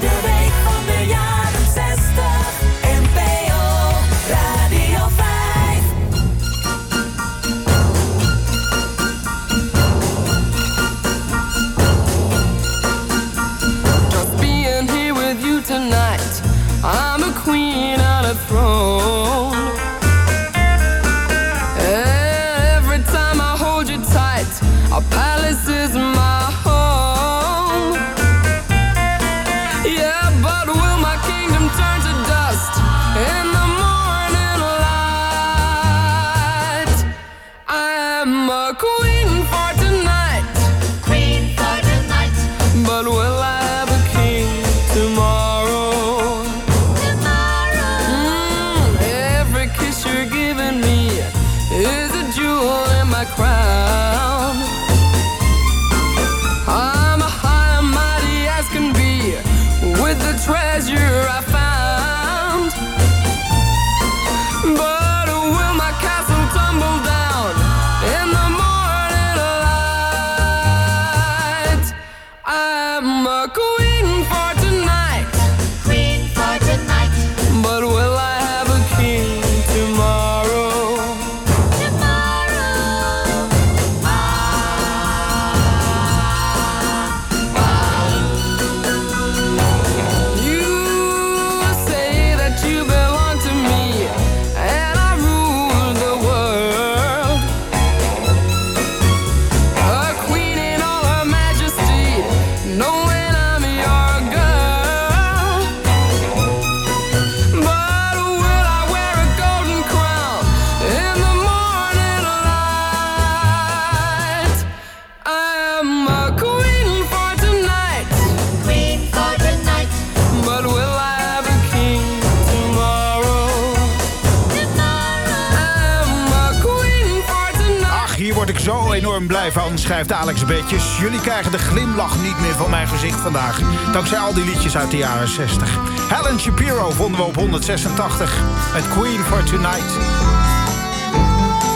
Schrijft Alex Betjes. Jullie krijgen de glimlach niet meer van mijn gezicht vandaag. Dankzij al die liedjes uit de jaren 60. Helen Shapiro vonden we op 186. Met Queen for Tonight.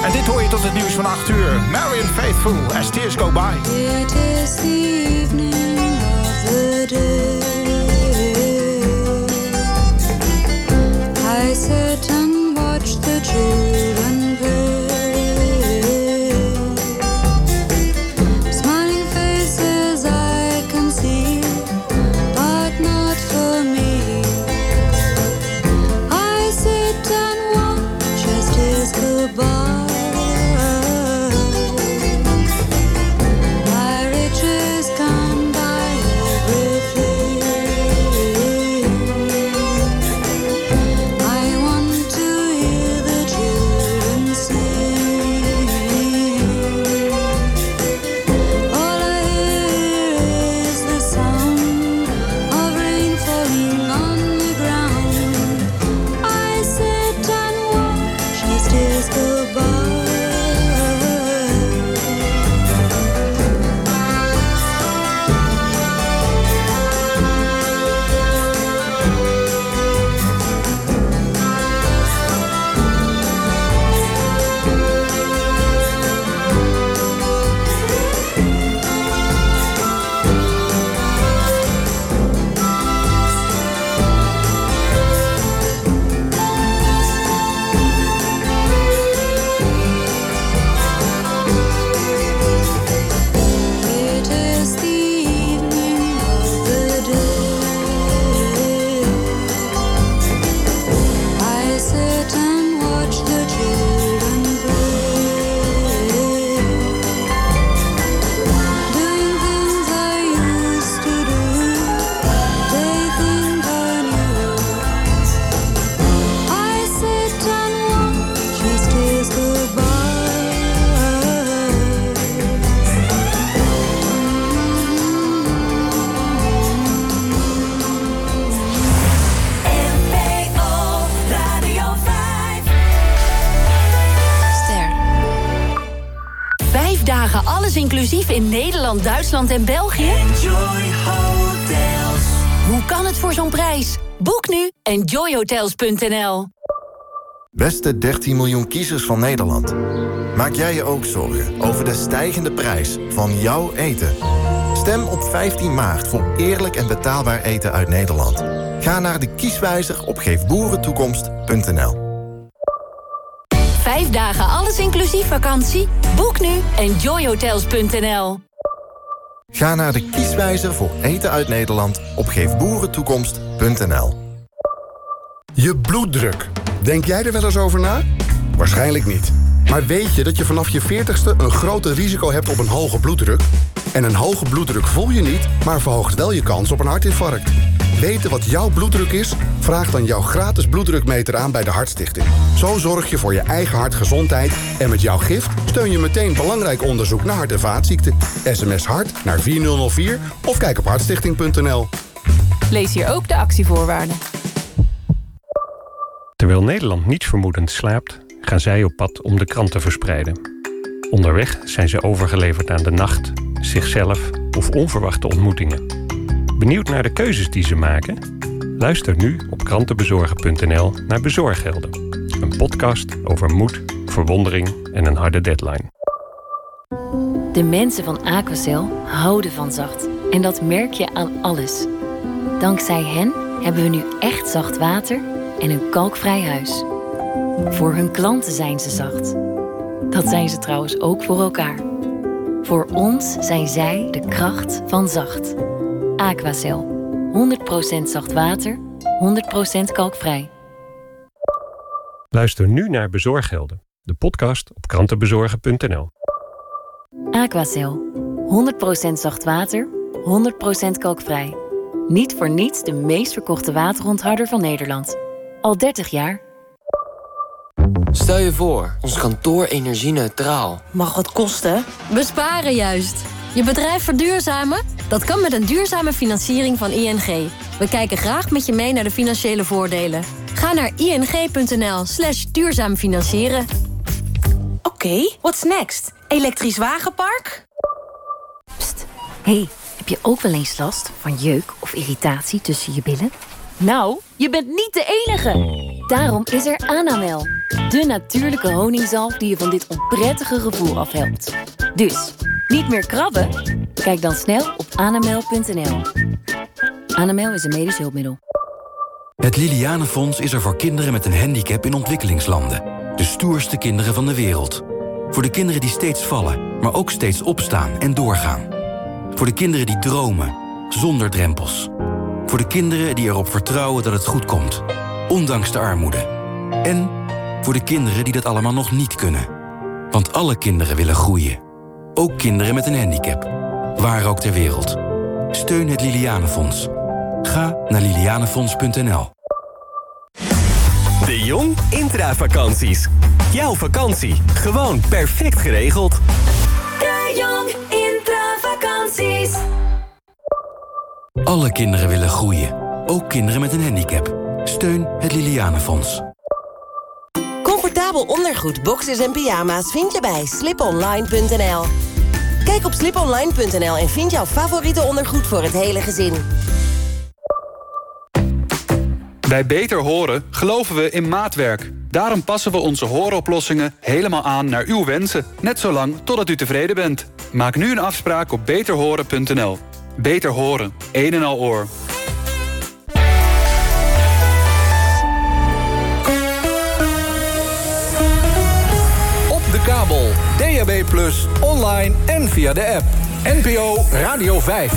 En dit hoor je tot het nieuws van 8 uur. Marion Faithful, As Tears Go By. It is the evening of the day. I sit and watch the children Duitsland en België? Enjoy hotels. Hoe kan het voor zo'n prijs? Boek nu enjoyhotels.nl Beste 13 miljoen kiezers van Nederland. Maak jij je ook zorgen over de stijgende prijs van jouw eten? Stem op 15 maart voor eerlijk en betaalbaar eten uit Nederland. Ga naar de kieswijzer op geefboerentoekomst.nl. Vijf dagen alles inclusief vakantie? Boek nu enjoyhotels.nl Ga naar de kieswijzer voor eten uit Nederland op geefboerentoekomst.nl. Je bloeddruk. Denk jij er wel eens over na? Waarschijnlijk niet. Maar weet je dat je vanaf je 40ste een groter risico hebt op een hoge bloeddruk? En een hoge bloeddruk voel je niet, maar verhoogt wel je kans op een hartinfarct. Weten wat jouw bloeddruk is? Vraag dan jouw gratis bloeddrukmeter aan bij de Hartstichting. Zo zorg je voor je eigen hartgezondheid en met jouw gift steun je meteen belangrijk onderzoek naar hart- en vaatziekten. SMS hart naar 4004 of kijk op hartstichting.nl. Lees hier ook de actievoorwaarden. Terwijl Nederland niets vermoedend slaapt, gaan zij op pad om de krant te verspreiden. Onderweg zijn ze overgeleverd aan de nacht, zichzelf of onverwachte ontmoetingen. Benieuwd naar de keuzes die ze maken? Luister nu op krantenbezorgen.nl naar Bezorghelden. Een podcast over moed, verwondering en een harde deadline. De mensen van Aquacel houden van zacht. En dat merk je aan alles. Dankzij hen hebben we nu echt zacht water en een kalkvrij huis. Voor hun klanten zijn ze zacht. Dat zijn ze trouwens ook voor elkaar. Voor ons zijn zij de kracht van zacht. Aquacel. 100% zacht water, 100% kalkvrij. Luister nu naar Bezorghelden, de podcast op krantenbezorgen.nl. Aquacel. 100% zacht water, 100% kalkvrij. Niet voor niets de meest verkochte waterontharder van Nederland. Al 30 jaar. Stel je voor, ons kantoor energie-neutraal. Mag wat kosten? Besparen juist. Je bedrijf verduurzamen? Dat kan met een duurzame financiering van ING. We kijken graag met je mee naar de financiële voordelen. Ga naar ing.nl slash duurzaam financieren. Oké, what's next? Elektrisch wagenpark? hey, heb je ook wel eens last van jeuk of irritatie tussen je billen? Nou, je bent niet de enige. Daarom is er Anamel. De natuurlijke honingzalf die je van dit onprettige gevoel afhelpt. Dus, niet meer krabben? Kijk dan snel op anamel.nl. Anamel is een medisch hulpmiddel. Het Lilianenfonds is er voor kinderen met een handicap in ontwikkelingslanden. De stoerste kinderen van de wereld. Voor de kinderen die steeds vallen, maar ook steeds opstaan en doorgaan. Voor de kinderen die dromen, zonder drempels. Voor de kinderen die erop vertrouwen dat het goed komt, ondanks de armoede. En voor de kinderen die dat allemaal nog niet kunnen. Want alle kinderen willen groeien. Ook kinderen met een handicap. Waar ook ter wereld. Steun het Lilianenfonds. Ga naar lilianenfonds.nl. De Jong Intravakanties. Jouw vakantie. Gewoon perfect geregeld. De Jong Intravakanties. Alle kinderen willen groeien. Ook kinderen met een handicap. Steun het Lilianenfonds. Comfortabel ondergoed, boxers en pyjama's vind je bij sliponline.nl. Kijk op sliponline.nl en vind jouw favoriete ondergoed voor het hele gezin. Bij Beter Horen geloven we in maatwerk. Daarom passen we onze hooroplossingen helemaal aan naar uw wensen. Net zolang totdat u tevreden bent. Maak nu een afspraak op beterhoren.nl. Beter Horen, een en al oor. DAB+, online en via de app. NPO Radio 5.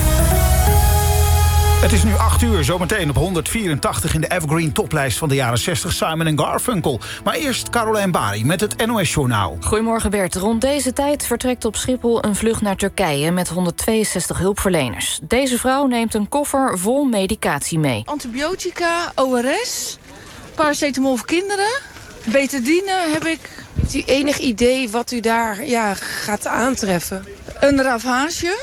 Het is nu 8 uur, zometeen op 184 in de Evergreen toplijst van de jaren 60 Simon Garfunkel. Maar eerst Caroline Bari met het NOS Journaal. Goedemorgen Bert. Rond deze tijd vertrekt op Schiphol een vlucht naar Turkije met 162 hulpverleners. Deze vrouw neemt een koffer vol medicatie mee. Antibiotica, ORS, paracetamol voor kinderen, betadine heb ik. Heeft u enig idee wat u daar ja, gaat aantreffen? Een ravage,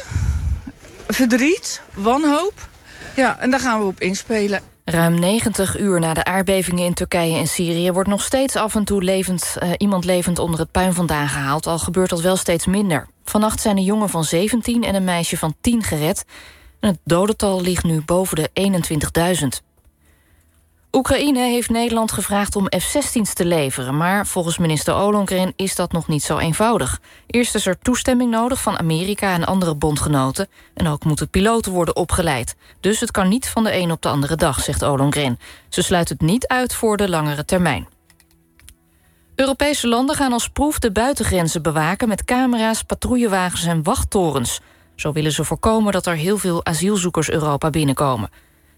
verdriet, wanhoop. Ja, en daar gaan we op inspelen. Ruim 90 uur na de aardbevingen in Turkije en Syrië... wordt nog steeds af en toe levend, eh, iemand levend onder het puin vandaan gehaald... al gebeurt dat wel steeds minder. Vannacht zijn een jongen van 17 en een meisje van 10 gered. En het dodental ligt nu boven de 21.000. Oekraïne heeft Nederland gevraagd om F-16's te leveren... maar volgens minister Ollongren is dat nog niet zo eenvoudig. Eerst is er toestemming nodig van Amerika en andere bondgenoten... en ook moeten piloten worden opgeleid. Dus het kan niet van de een op de andere dag, zegt Ollongren. Ze sluit het niet uit voor de langere termijn. Europese landen gaan als proef de buitengrenzen bewaken... met camera's, patrouillewagens en wachttorens. Zo willen ze voorkomen dat er heel veel asielzoekers Europa binnenkomen.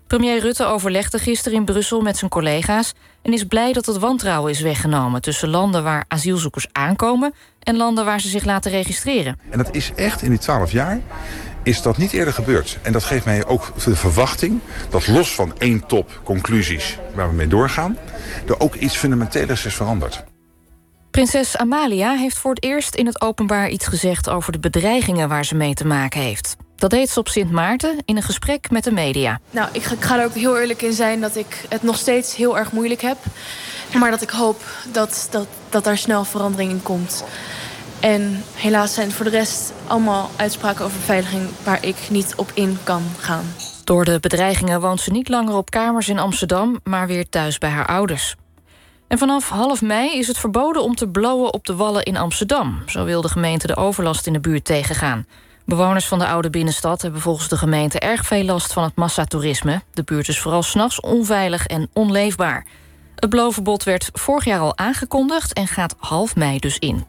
Premier Rutte overlegde gisteren in Brussel met zijn collega's... en is blij dat het wantrouwen is weggenomen... tussen landen waar asielzoekers aankomen... en landen waar ze zich laten registreren. En dat is echt in die twaalf jaar is dat niet eerder gebeurd. En dat geeft mij ook de verwachting dat los van één top conclusies waar we mee doorgaan, er ook iets fundamenteels is veranderd. Prinses Amalia heeft voor het eerst in het openbaar iets gezegd... over de bedreigingen waar ze mee te maken heeft. Dat deed ze op Sint Maarten in een gesprek met de media. Nou, ik ga, ik ga er ook heel eerlijk in zijn dat ik het nog steeds heel erg moeilijk heb. Maar dat ik hoop dat, dat, dat daar snel verandering in komt. En helaas zijn het voor de rest allemaal uitspraken over beveiliging... waar ik niet op in kan gaan. Door de bedreigingen woont ze niet langer op kamers in Amsterdam... maar weer thuis bij haar ouders. En vanaf half mei is het verboden om te blowen op de wallen in Amsterdam. Zo wil de gemeente de overlast in de buurt tegengaan. Bewoners van de oude binnenstad hebben volgens de gemeente erg veel last van het massatoerisme. De buurt is vooral s'nachts onveilig en onleefbaar. Het blovenbod werd vorig jaar al aangekondigd en gaat half mei dus in.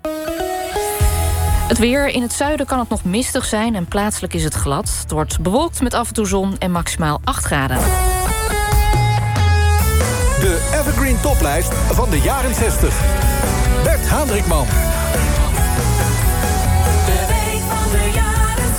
Het weer. In het zuiden kan het nog mistig zijn en plaatselijk is het glad. Het wordt bewolkt met af en toe zon en maximaal 8 graden. De Evergreen toplijst van de jaren 60. Bert Hendrikman.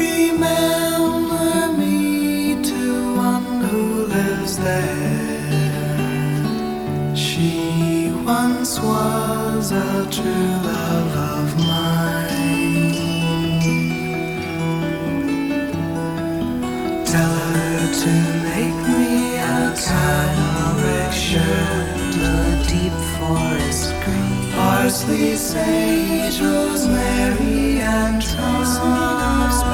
Remember me to one who lives there. She once was a true love of mine. Tell her to make me a shirt, deep forest green parsley, sage, rosemary, and trust.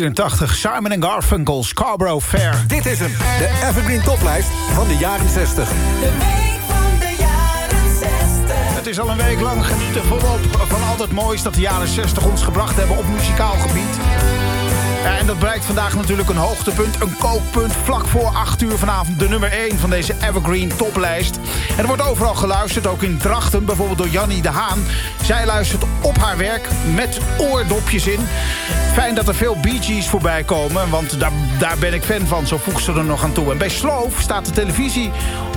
184 Simon Garfunkel, Scarborough Fair. Dit is hem, de Evergreen Toplijst van de jaren 60. Het is al een week lang genieten volop van al het moois dat de jaren 60 ons gebracht hebben op muzikaal gebied. En dat bereikt vandaag natuurlijk een hoogtepunt, een kookpunt. Vlak voor 8 uur vanavond de nummer 1 van deze Evergreen toplijst. En er wordt overal geluisterd, ook in Drachten, bijvoorbeeld door Jannie de Haan. Zij luistert op haar werk met oordopjes in. Fijn dat er veel Bee Gees voorbij komen, want daar, daar ben ik fan van. Zo voegt ze er nog aan toe. En bij Sloof staat de televisie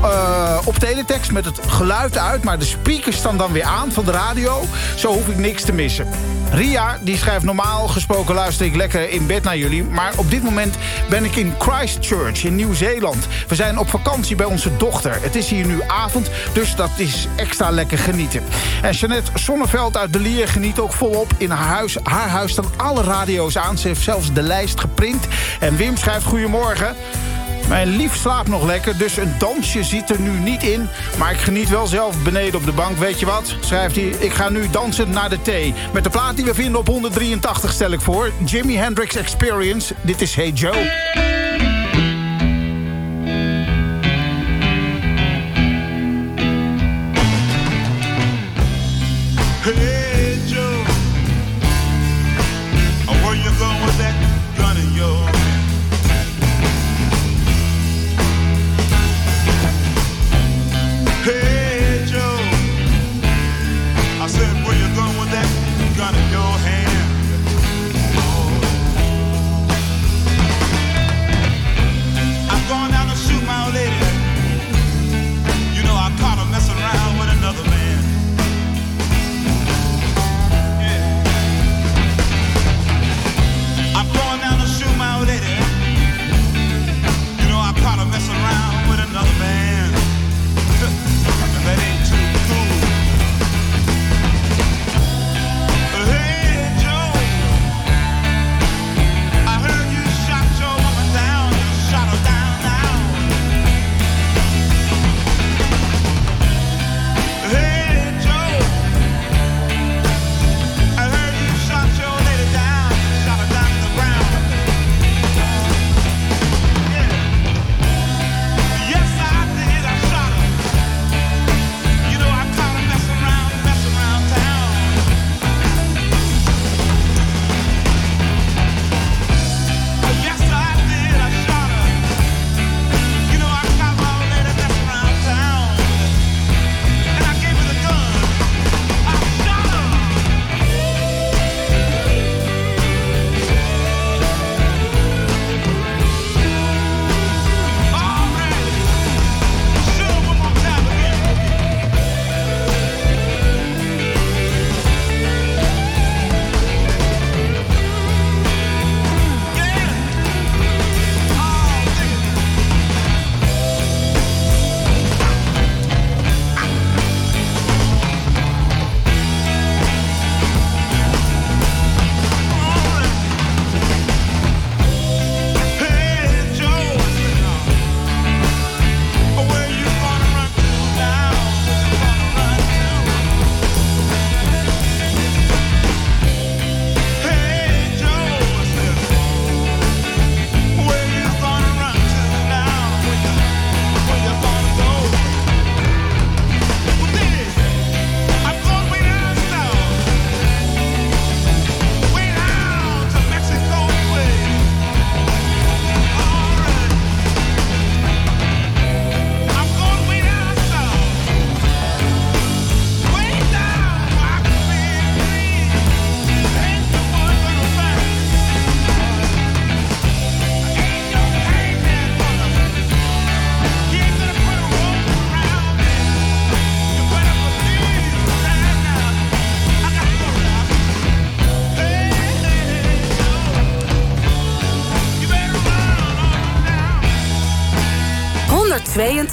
eh, op teletext met het geluid uit... maar de speakers staan dan weer aan van de radio. Zo hoef ik niks te missen. Ria, die schrijft normaal gesproken luister ik lekker in bed naar jullie... maar op dit moment ben ik in Christchurch in Nieuw-Zeeland. We zijn op vakantie bij onze dochter. Het is hier nu avond, dus dat is extra lekker genieten. En Jeanette Sonneveld uit De Lier geniet ook volop. In haar huis, haar huis staan alle radio's aan. Ze heeft zelfs de lijst geprint. En Wim schrijft goedemorgen. Mijn lief slaapt nog lekker, dus een dansje zit er nu niet in. Maar ik geniet wel zelf beneden op de bank. Weet je wat? Schrijft hij. Ik ga nu dansen naar de thee. Met de plaat die we vinden op 183 stel ik voor. Jimi Hendrix Experience. Dit is Hey Joe.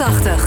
82.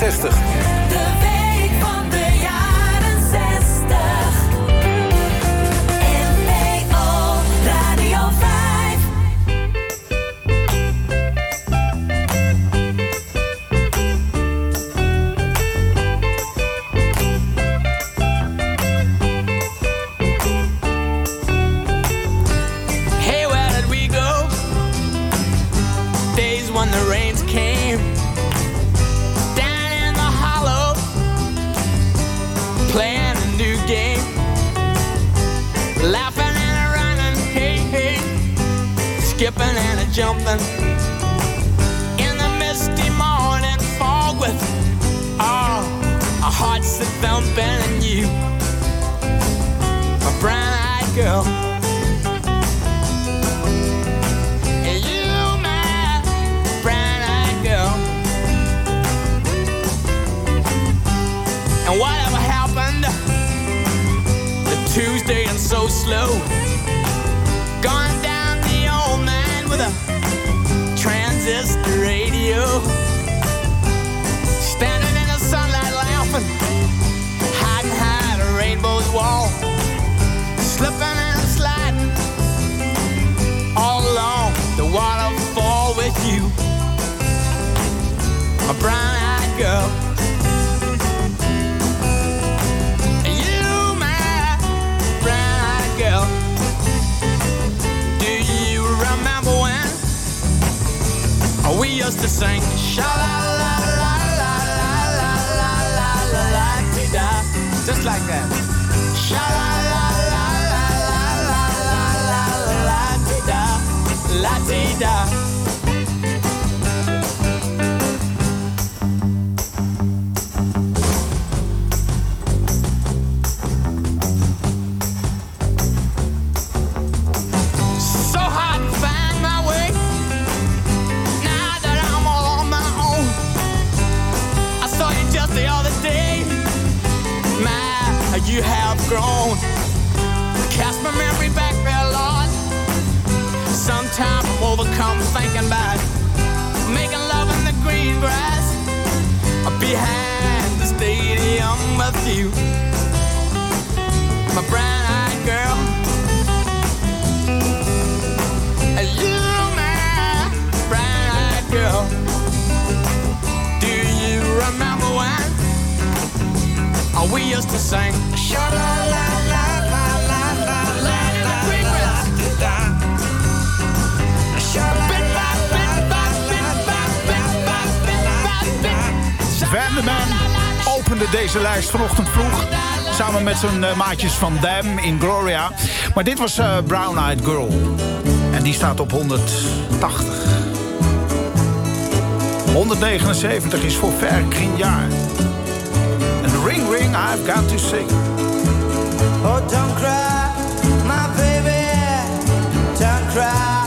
60. de lijst vanochtend vroeg. Samen met zijn eh, maatjes van Dam in Gloria. Maar dit was eh, Brown Eyed Girl. En die staat op 180. 179 is voor ver jaar. En ring ring, I've got to sing. Oh, don't cry, my baby, don't cry.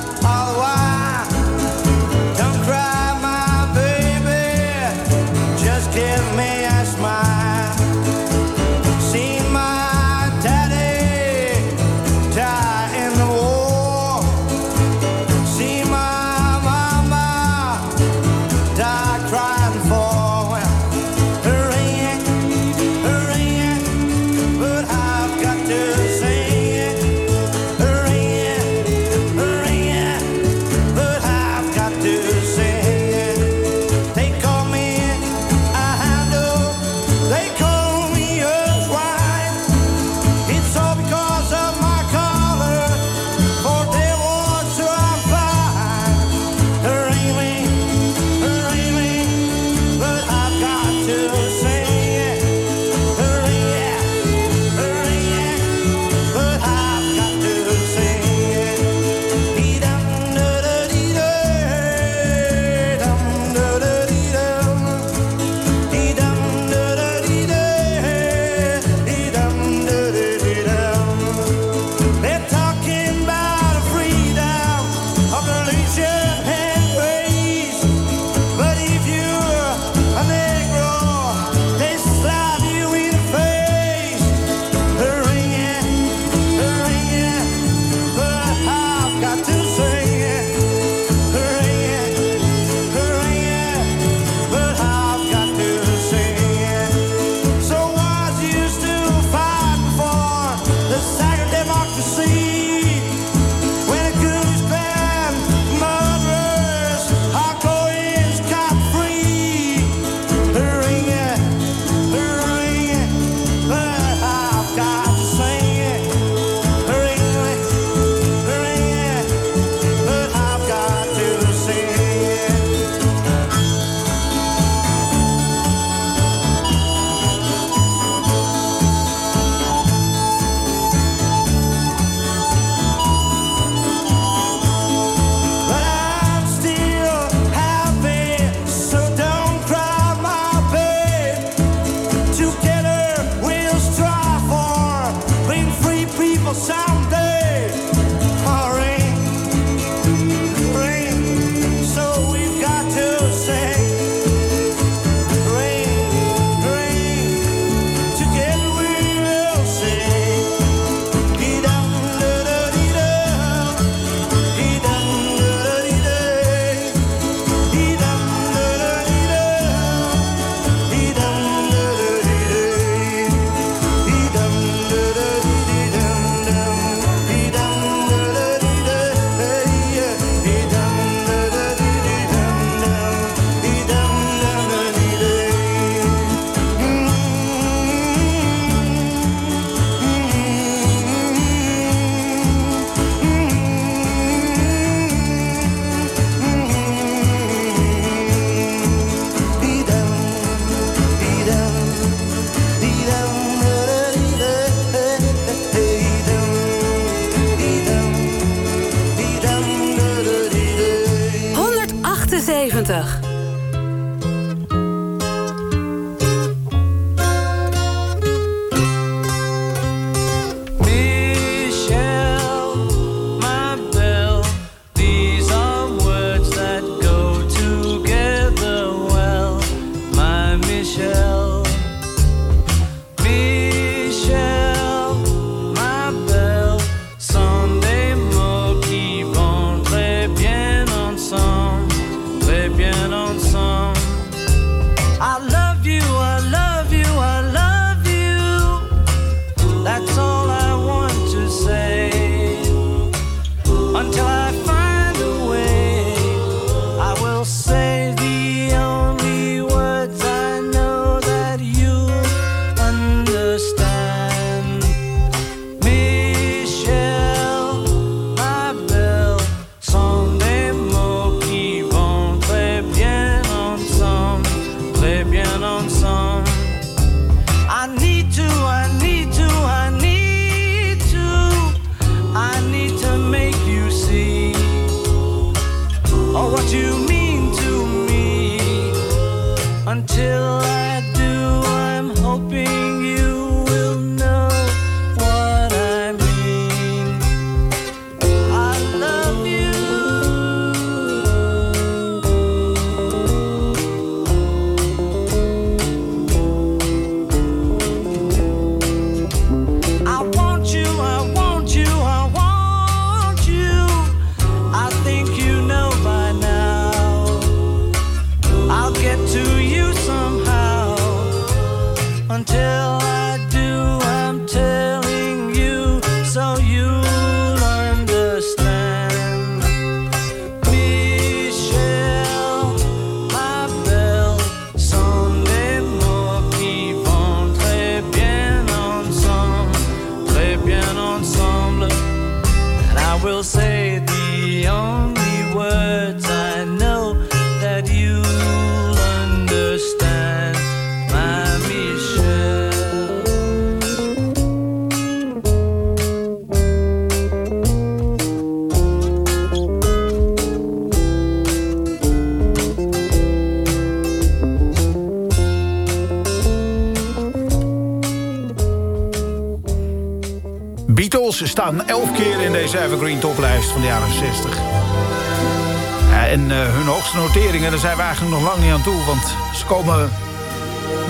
Noteringen, daar zijn we eigenlijk nog lang niet aan toe. Want ze komen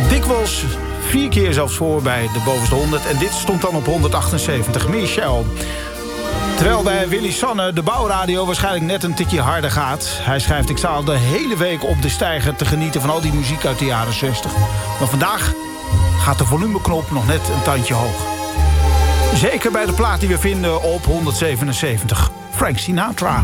dikwijls vier keer zelfs voor bij de bovenste 100. En dit stond dan op 178. Michel. Terwijl bij Willy Sanne de bouwradio waarschijnlijk net een tikje harder gaat. Hij schrijft, ik sta al de hele week op de stijger te genieten van al die muziek uit de jaren 60. Maar vandaag gaat de volumeknop nog net een tandje hoog. Zeker bij de plaat die we vinden op 177. Frank Sinatra.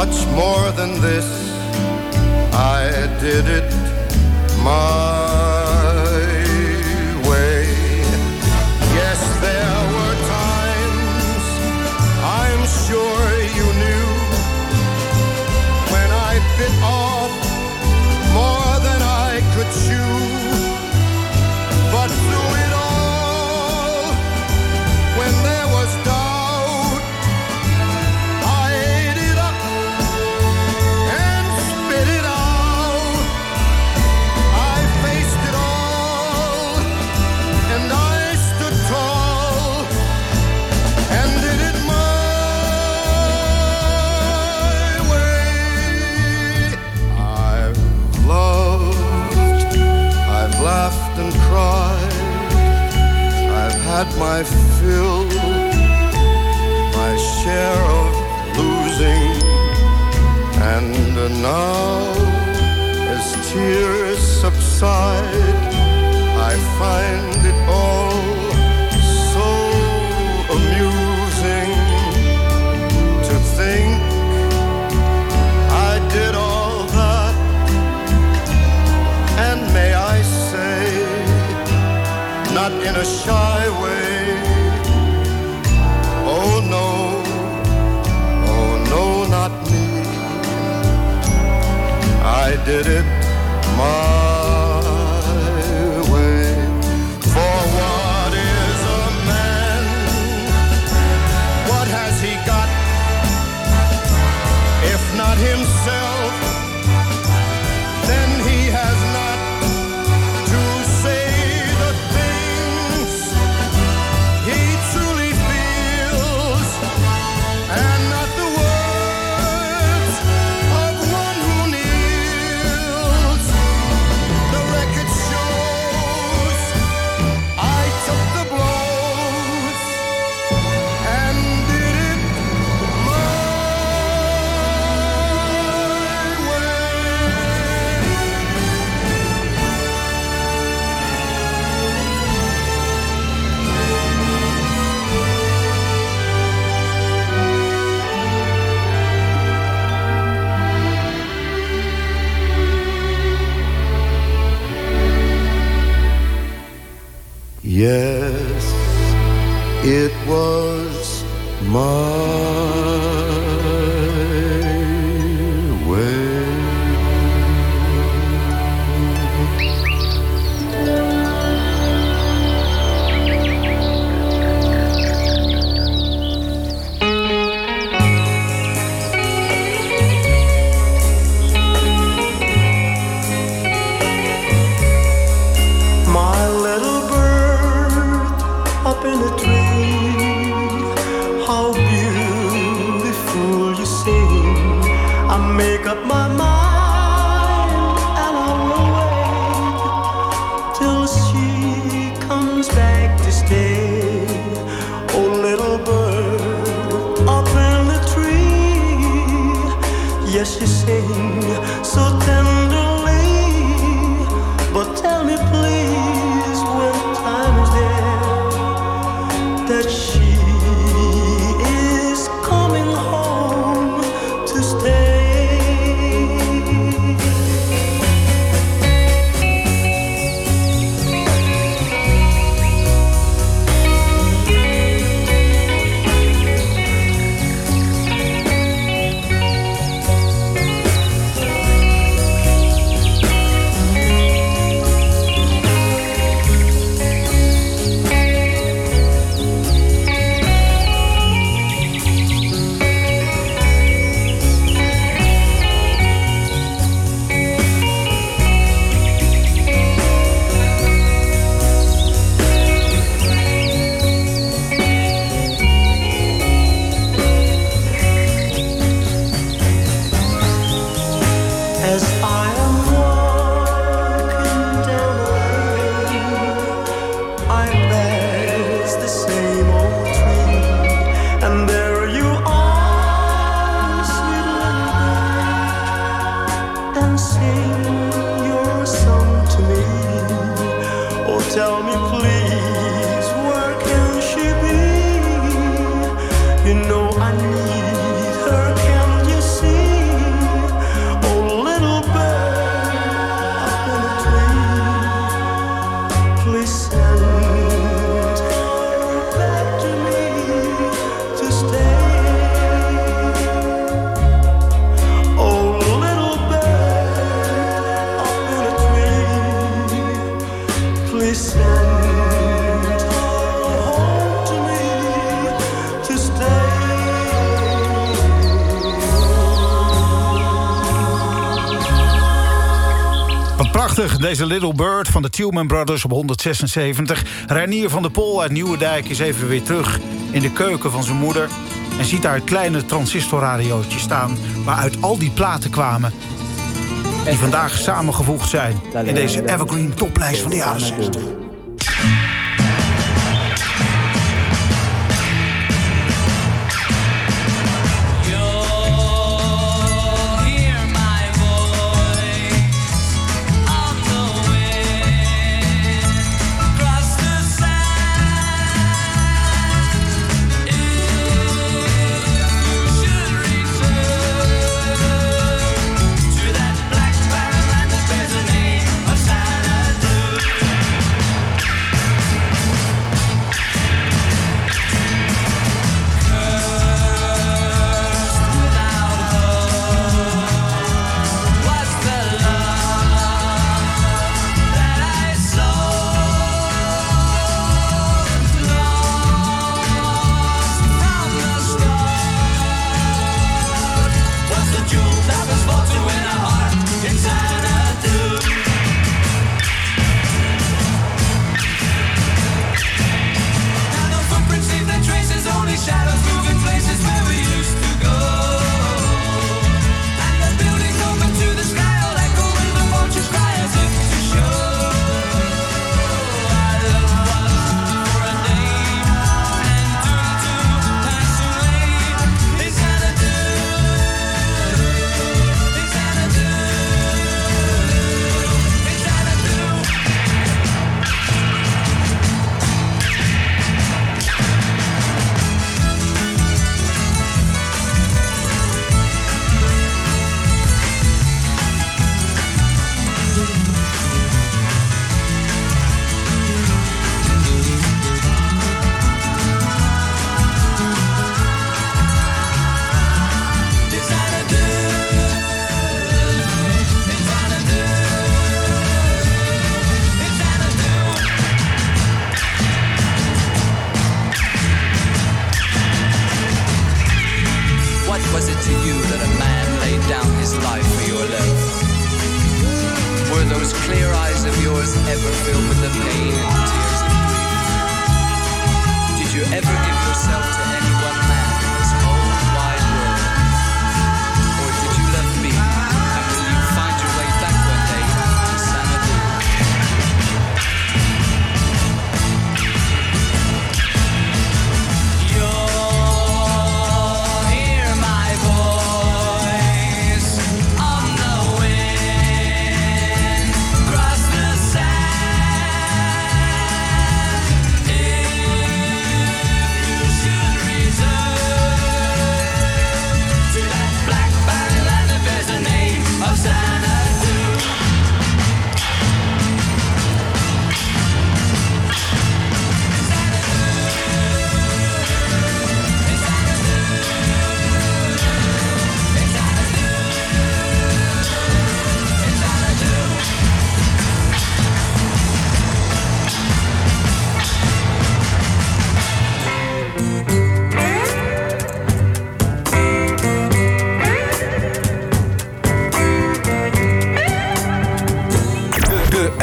much more than this. I did it my had my fill, my share of losing, and now as tears subside, I find it all a shy way. Oh no, oh no, not me. I did it my Yes, it was my that deze Little Bird van de Tillman Brothers op 176. Reinier van der Pol uit Nieuwendijk is even weer terug in de keuken van zijn moeder... en ziet daar het kleine transistorradiootje staan... waaruit al die platen kwamen die vandaag samengevoegd zijn... in deze evergreen toplijst van de jaren 60.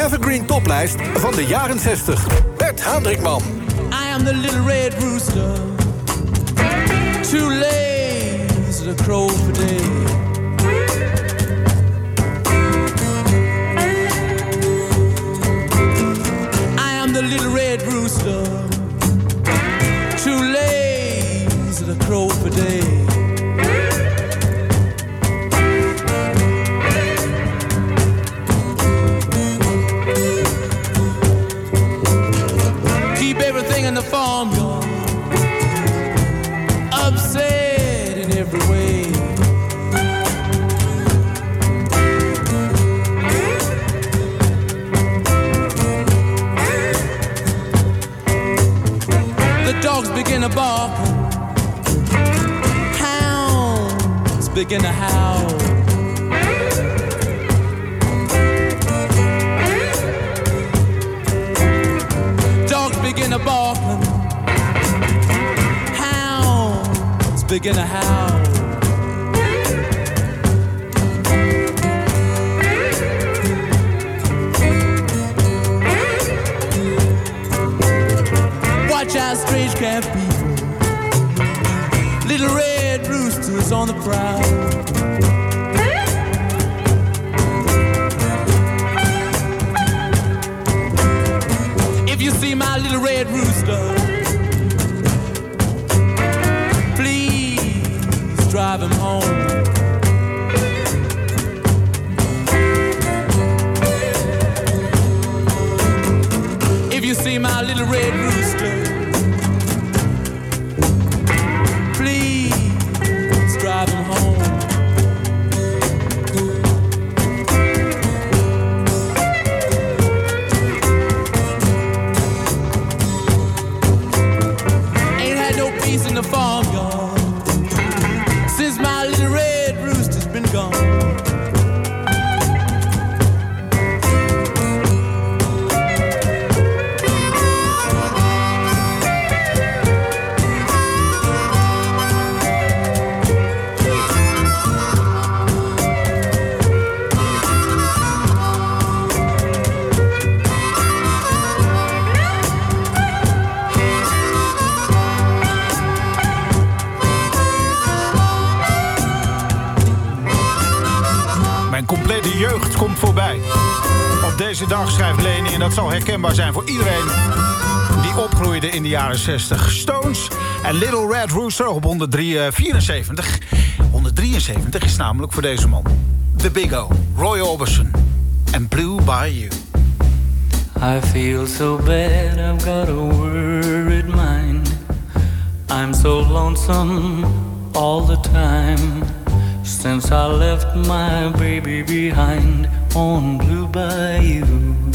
Evergreen Toplijst van de jaren 60. Bert Hendrikman. I am the little red rooster. Too lazy to crow for day. I am the little red rooster. Too lazy to crow for day. Begin to howl. Dogs begin to bark, hounds begin to howl. Watch out, strange camp people. Roosters on the prowl. If you see my little red rooster, please drive him home. If you see my little red rooster, deze dag schrijft Leni, en dat zal herkenbaar zijn voor iedereen die opgroeide in de jaren 60. Stones en Little Red Rooster op 174. 173 is namelijk voor deze man. The Big O, Roy Orbison en Blue by You. I feel so bad, I've got a worried mind. I'm so lonesome all the time. Since I left my baby behind on Blue Bayou.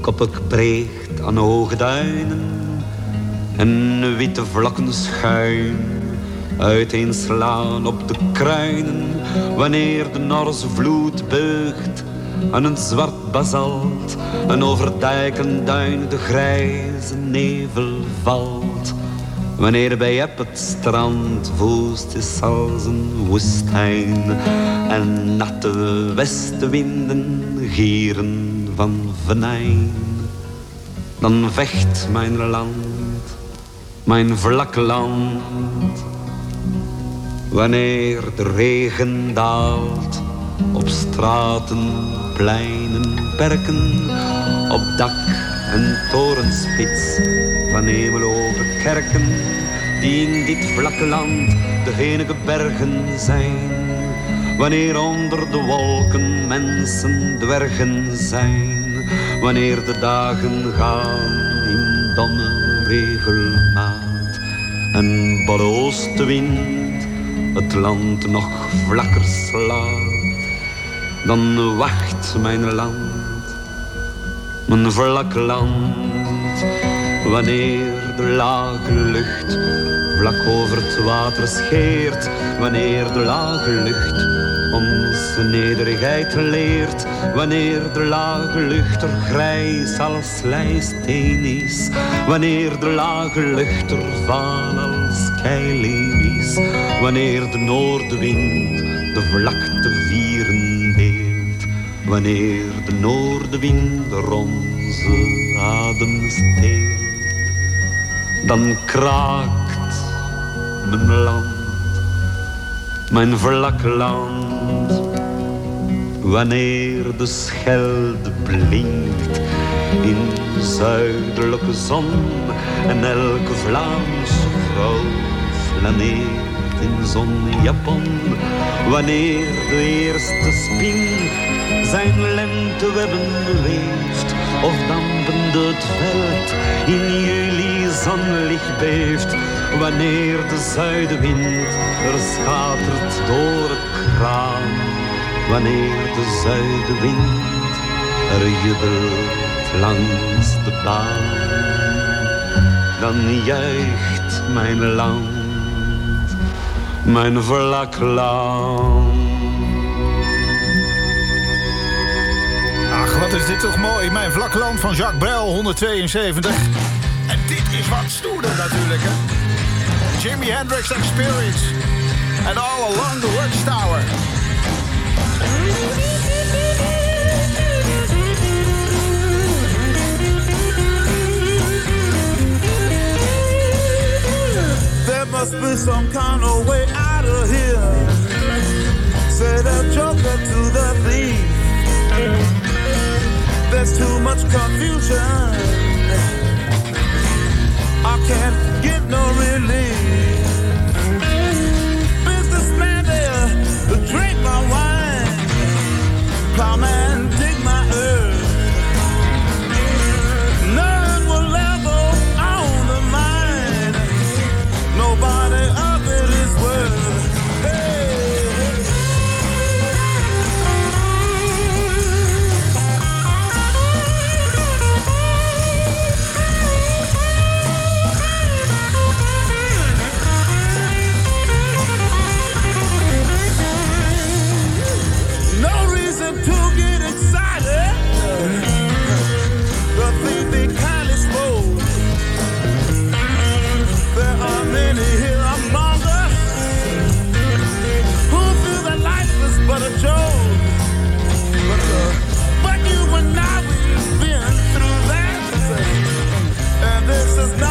Koppig breekt aan hoge duinen. En witte vlakken schuin uiteenslaan op de kruinen, wanneer de Norse vloed beugt aan een zwart basalt. En over dijken duin de grijze nevel valt. Wanneer bij het strand woest is als een woestijn. En natte westenwinden gieren van venijn, dan vecht mijn land, mijn vlak land. Wanneer de regen daalt op straten, pleinen, perken, op dak en torenspits van hemeloge kerken, die in dit vlakke land de enige bergen zijn. Wanneer onder de wolken mensen dwergen zijn, wanneer de dagen gaan in domme regelmaat. En bij de oostenwind het land nog vlakker slaat, dan wacht mijn land, mijn vlak land, wanneer de lage lucht vlak over het water scheert, wanneer de lage lucht onze nederigheid leert, wanneer de lage lucht er grijs als lijsteen is, wanneer de lage lucht er vaal als keilelies, wanneer de noordenwind de vlakte vieren deelt, wanneer de noordenwind er onze adem steelt, dan kraakt mijn land, mijn vlak land, wanneer de schelde blinkt in de zuidelijke zon en elke Vlaamse vrouw flaneert in zonjapon, wanneer de eerste spin zijn lentewebben weeft of dampende het veld in juli zonlicht beeft, wanneer de zuidenwind er schatert door het kraan, wanneer de zuidenwind er jubelt langs de baan, dan juicht mijn land, mijn vlak land. Ach, wat is dit toch mooi. Mijn vlak land van Jacques Brel, 172. Dit stoerder natuurlijk, hè. Jimi Hendrix Experience. And all along the watchtower. There must be some kind of way out of here. Say the joker to the thief. There's too much confusion. I can't get no relief. Drink my wine. Plowman, dig is not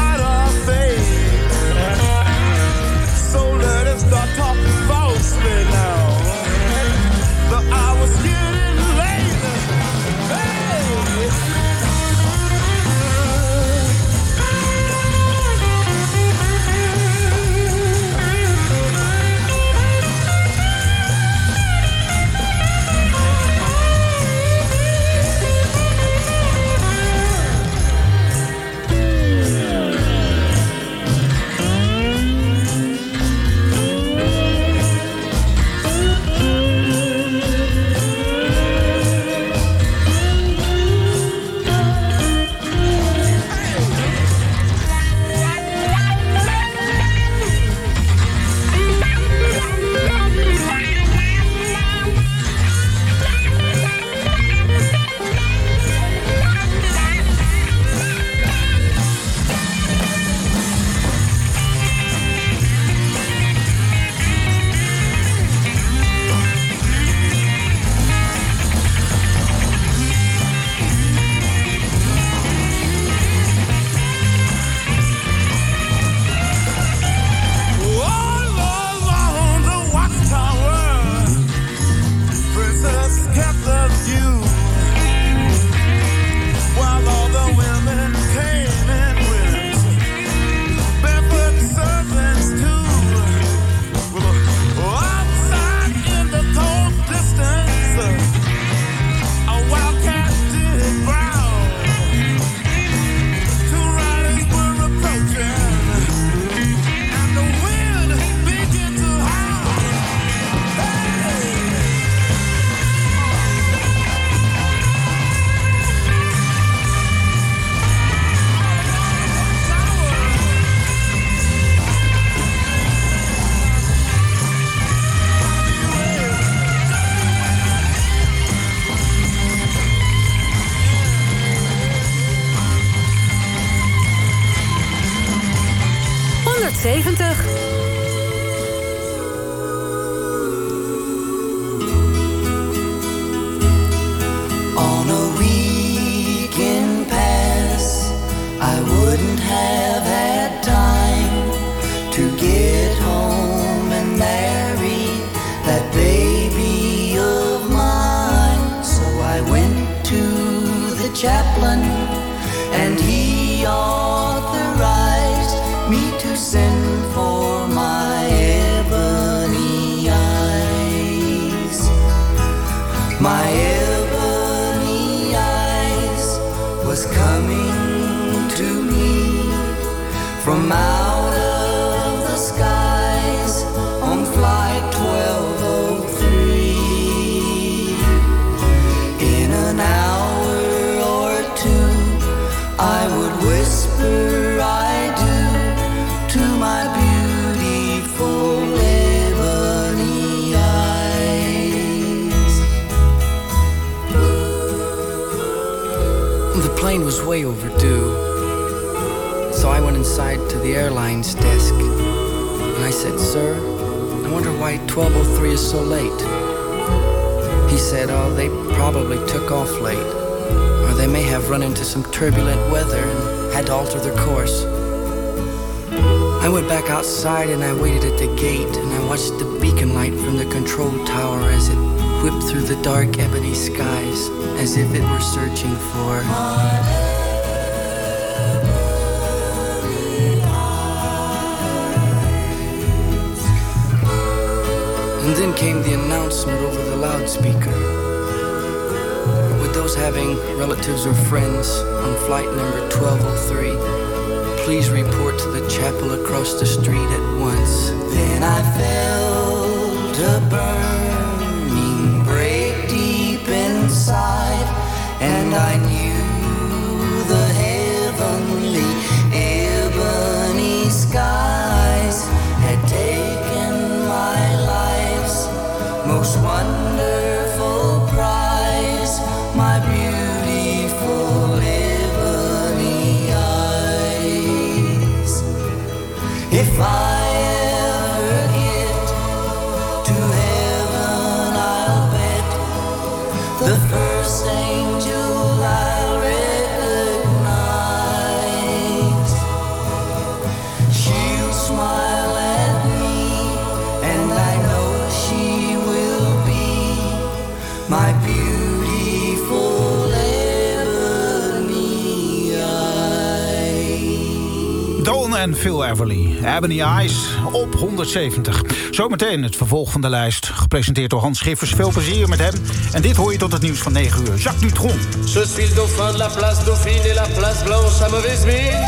Ebony Eyes op 170. Zometeen het vervolg van de lijst, gepresenteerd door Hans Schiffers. Veel plezier met hem. En dit hoor je tot het nieuws van 9 uur. Jacques Dutronc. Je suis le dauphin de la place Dauphine et la place Blanche à mauvaise mine.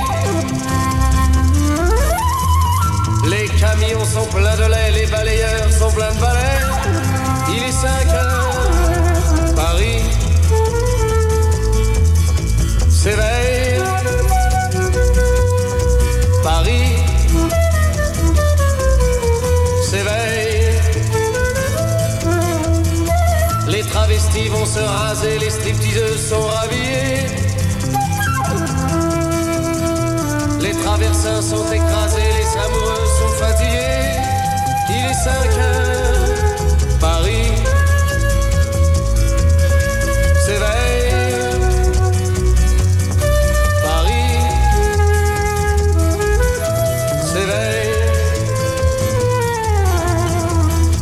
Les camions sont pleins de lait, les balayeurs sont pleins de balais. Il est 5 heures, Paris s'éveille. Vont se raser, les stripteaseuses sont rhabillées. Les traversins sont écrasés, les amoureux sont fatigués. Il est 5 heures, Paris s'éveille. Paris s'éveille.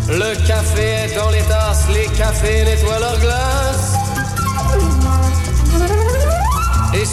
Le café est dans les tasses, les cafés nettoient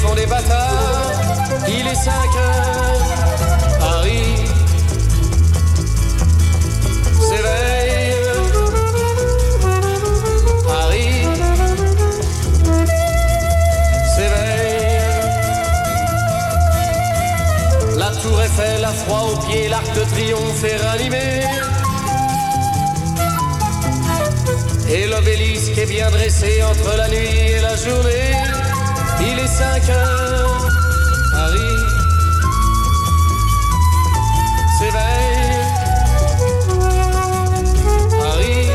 font des bâtards. Il est 5 heures, Paris s'éveille. Paris s'éveille. La tour Eiffel a froid aux pieds, l'arc de triomphe est ranimé. Et l'obélisque est bien dressé entre la nuit et la journée. Il est 5 heures, Harry s'éveille. Harry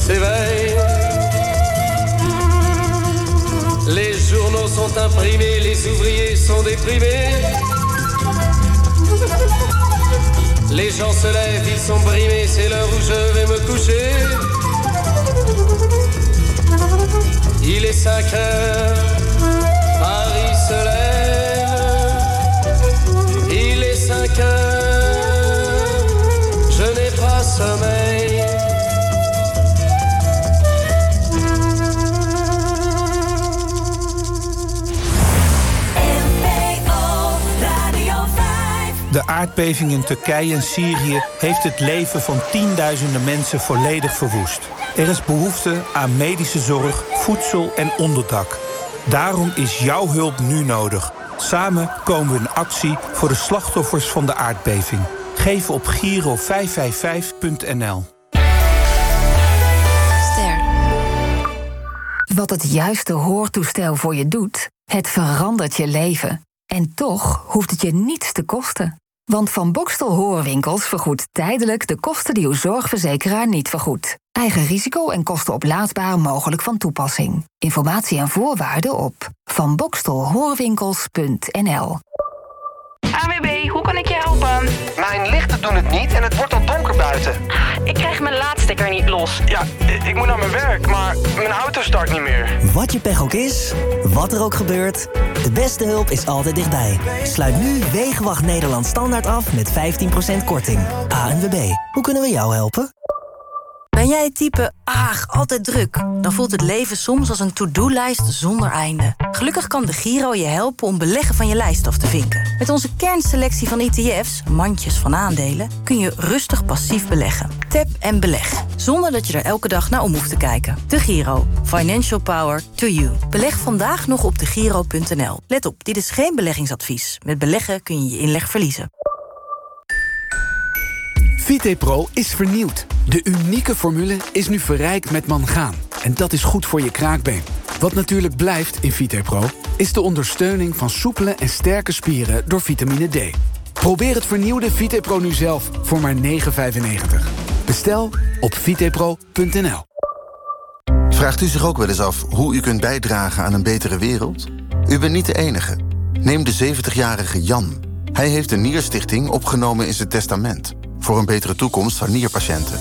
s'éveille. Les journaux sont imprimés, les ouvriers sont déprimés. Les gens se lèvent, ils sont brimés, c'est l'heure où je vais me coucher. Il est 5 heures, Paris se lève. Il est 5 heures, je n'ai pas sommeil. De aardbeving in Turkije en Syrië heeft het leven van tienduizenden mensen volledig verwoest. Er is behoefte aan medische zorg, voedsel en onderdak. Daarom is jouw hulp nu nodig. Samen komen we in actie voor de slachtoffers van de aardbeving. Geef op Giro 555.nl. Wat het juiste hoortoestel voor je doet, het verandert je leven. En toch hoeft het je niets te kosten. Want Van Bokstel Hoorwinkels vergoedt tijdelijk de kosten die uw zorgverzekeraar niet vergoedt. Eigen risico en kosten oplaadsbaar mogelijk van toepassing. Informatie en voorwaarden op vanbokstelhoorwinkels.nl AWB, hoe kan ik je helpen? Mijn lichten doen het niet en het wordt al donker buiten. Ik krijg mijn laadstekker niet los. Ja, ik moet naar mijn werk, maar mijn auto start niet meer. Wat je pech ook is, wat er ook gebeurt, de beste hulp is altijd dichtbij. Sluit nu Wegenwacht Nederland standaard af met 15% korting. ANWB, hoe kunnen we jou helpen? Ben jij het type, aag, altijd druk? Dan voelt het leven soms als een to-do-lijst zonder einde. Gelukkig kan de Giro je helpen om beleggen van je lijst af te vinken. Met onze kernselectie van ETF's, mandjes van aandelen... kun je rustig passief beleggen. Tap en beleg, zonder dat je er elke dag naar om hoeft te kijken. De Giro. Financial power to you. Beleg vandaag nog op degiro.nl. Let op, dit is geen beleggingsadvies. Met beleggen kun je je inleg verliezen. VitePro is vernieuwd. De unieke formule is nu verrijkt met mangaan. En dat is goed voor je kraakbeen. Wat natuurlijk blijft in VitePro... is de ondersteuning van soepele en sterke spieren door vitamine D. Probeer het vernieuwde VitePro nu zelf voor maar 9,95. Bestel op vitepro.nl. Vraagt u zich ook wel eens af hoe u kunt bijdragen aan een betere wereld? U bent niet de enige. Neem de 70-jarige Jan. Hij heeft een nierstichting opgenomen in zijn testament... voor een betere toekomst van nierpatiënten.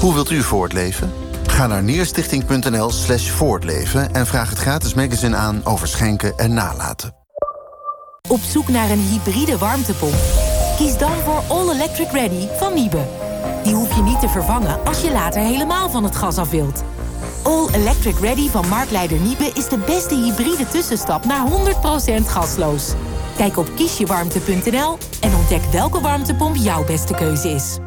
Hoe wilt u voortleven? Ga naar nierstichting.nl slash voortleven... en vraag het gratis magazine aan over schenken en nalaten. Op zoek naar een hybride warmtepomp? Kies dan voor All Electric Ready van Miebe. Die hoef je niet te vervangen als je later helemaal van het gas af wilt. All Electric Ready van marktleider Niebe is de beste hybride tussenstap naar 100% gasloos. Kijk op kiesjewarmte.nl en ontdek welke warmtepomp jouw beste keuze is.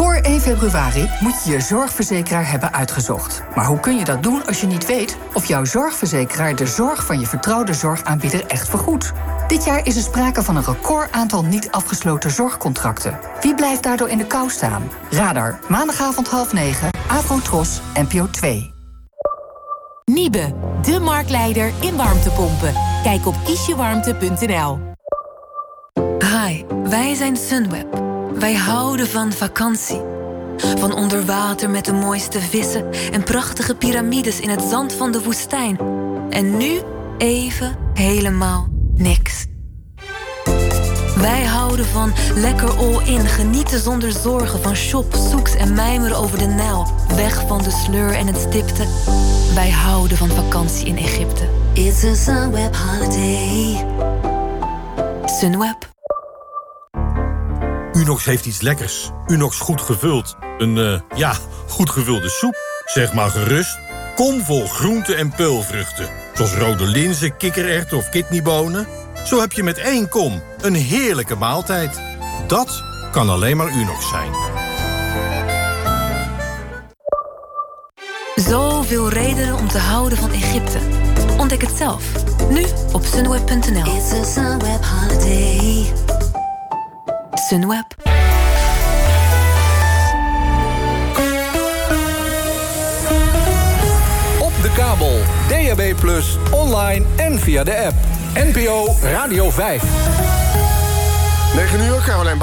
Voor 1 februari moet je je zorgverzekeraar hebben uitgezocht. Maar hoe kun je dat doen als je niet weet of jouw zorgverzekeraar de zorg van je vertrouwde zorgaanbieder echt vergoedt? Dit jaar is er sprake van een record aantal niet afgesloten zorgcontracten. Wie blijft daardoor in de kou staan? Radar, maandagavond half negen, Afrotros, NPO 2. Niebe, de marktleider in warmtepompen. Kijk op kiesjewarmte.nl. Hi, wij zijn Sunweb. Wij houden van vakantie. Van onder water met de mooiste vissen en prachtige piramides in het zand van de woestijn. En nu even helemaal niks. Wij houden van lekker all-in, genieten zonder zorgen van shop, zoeks en mijmeren over de Nijl. Weg van de sleur en het stipte. Wij houden van vakantie in Egypte. It's a Sunweb holiday. Sunweb. Unox heeft iets lekkers. Unox goed gevuld. Een, eh, ja, goed gevulde soep. Zeg maar gerust. Kom vol groenten en peulvruchten. Zoals rode linzen, kikkererwten of kidneybonen. Zo heb je met één kom een heerlijke maaltijd. Dat kan alleen maar Unox zijn. Zoveel redenen om te houden van Egypte. Ontdek het zelf. Nu op sunweb.nl. Sunweb. Op de kabel, DAB+, online en via de app. NPO Radio 5. 9 uur, Carolijn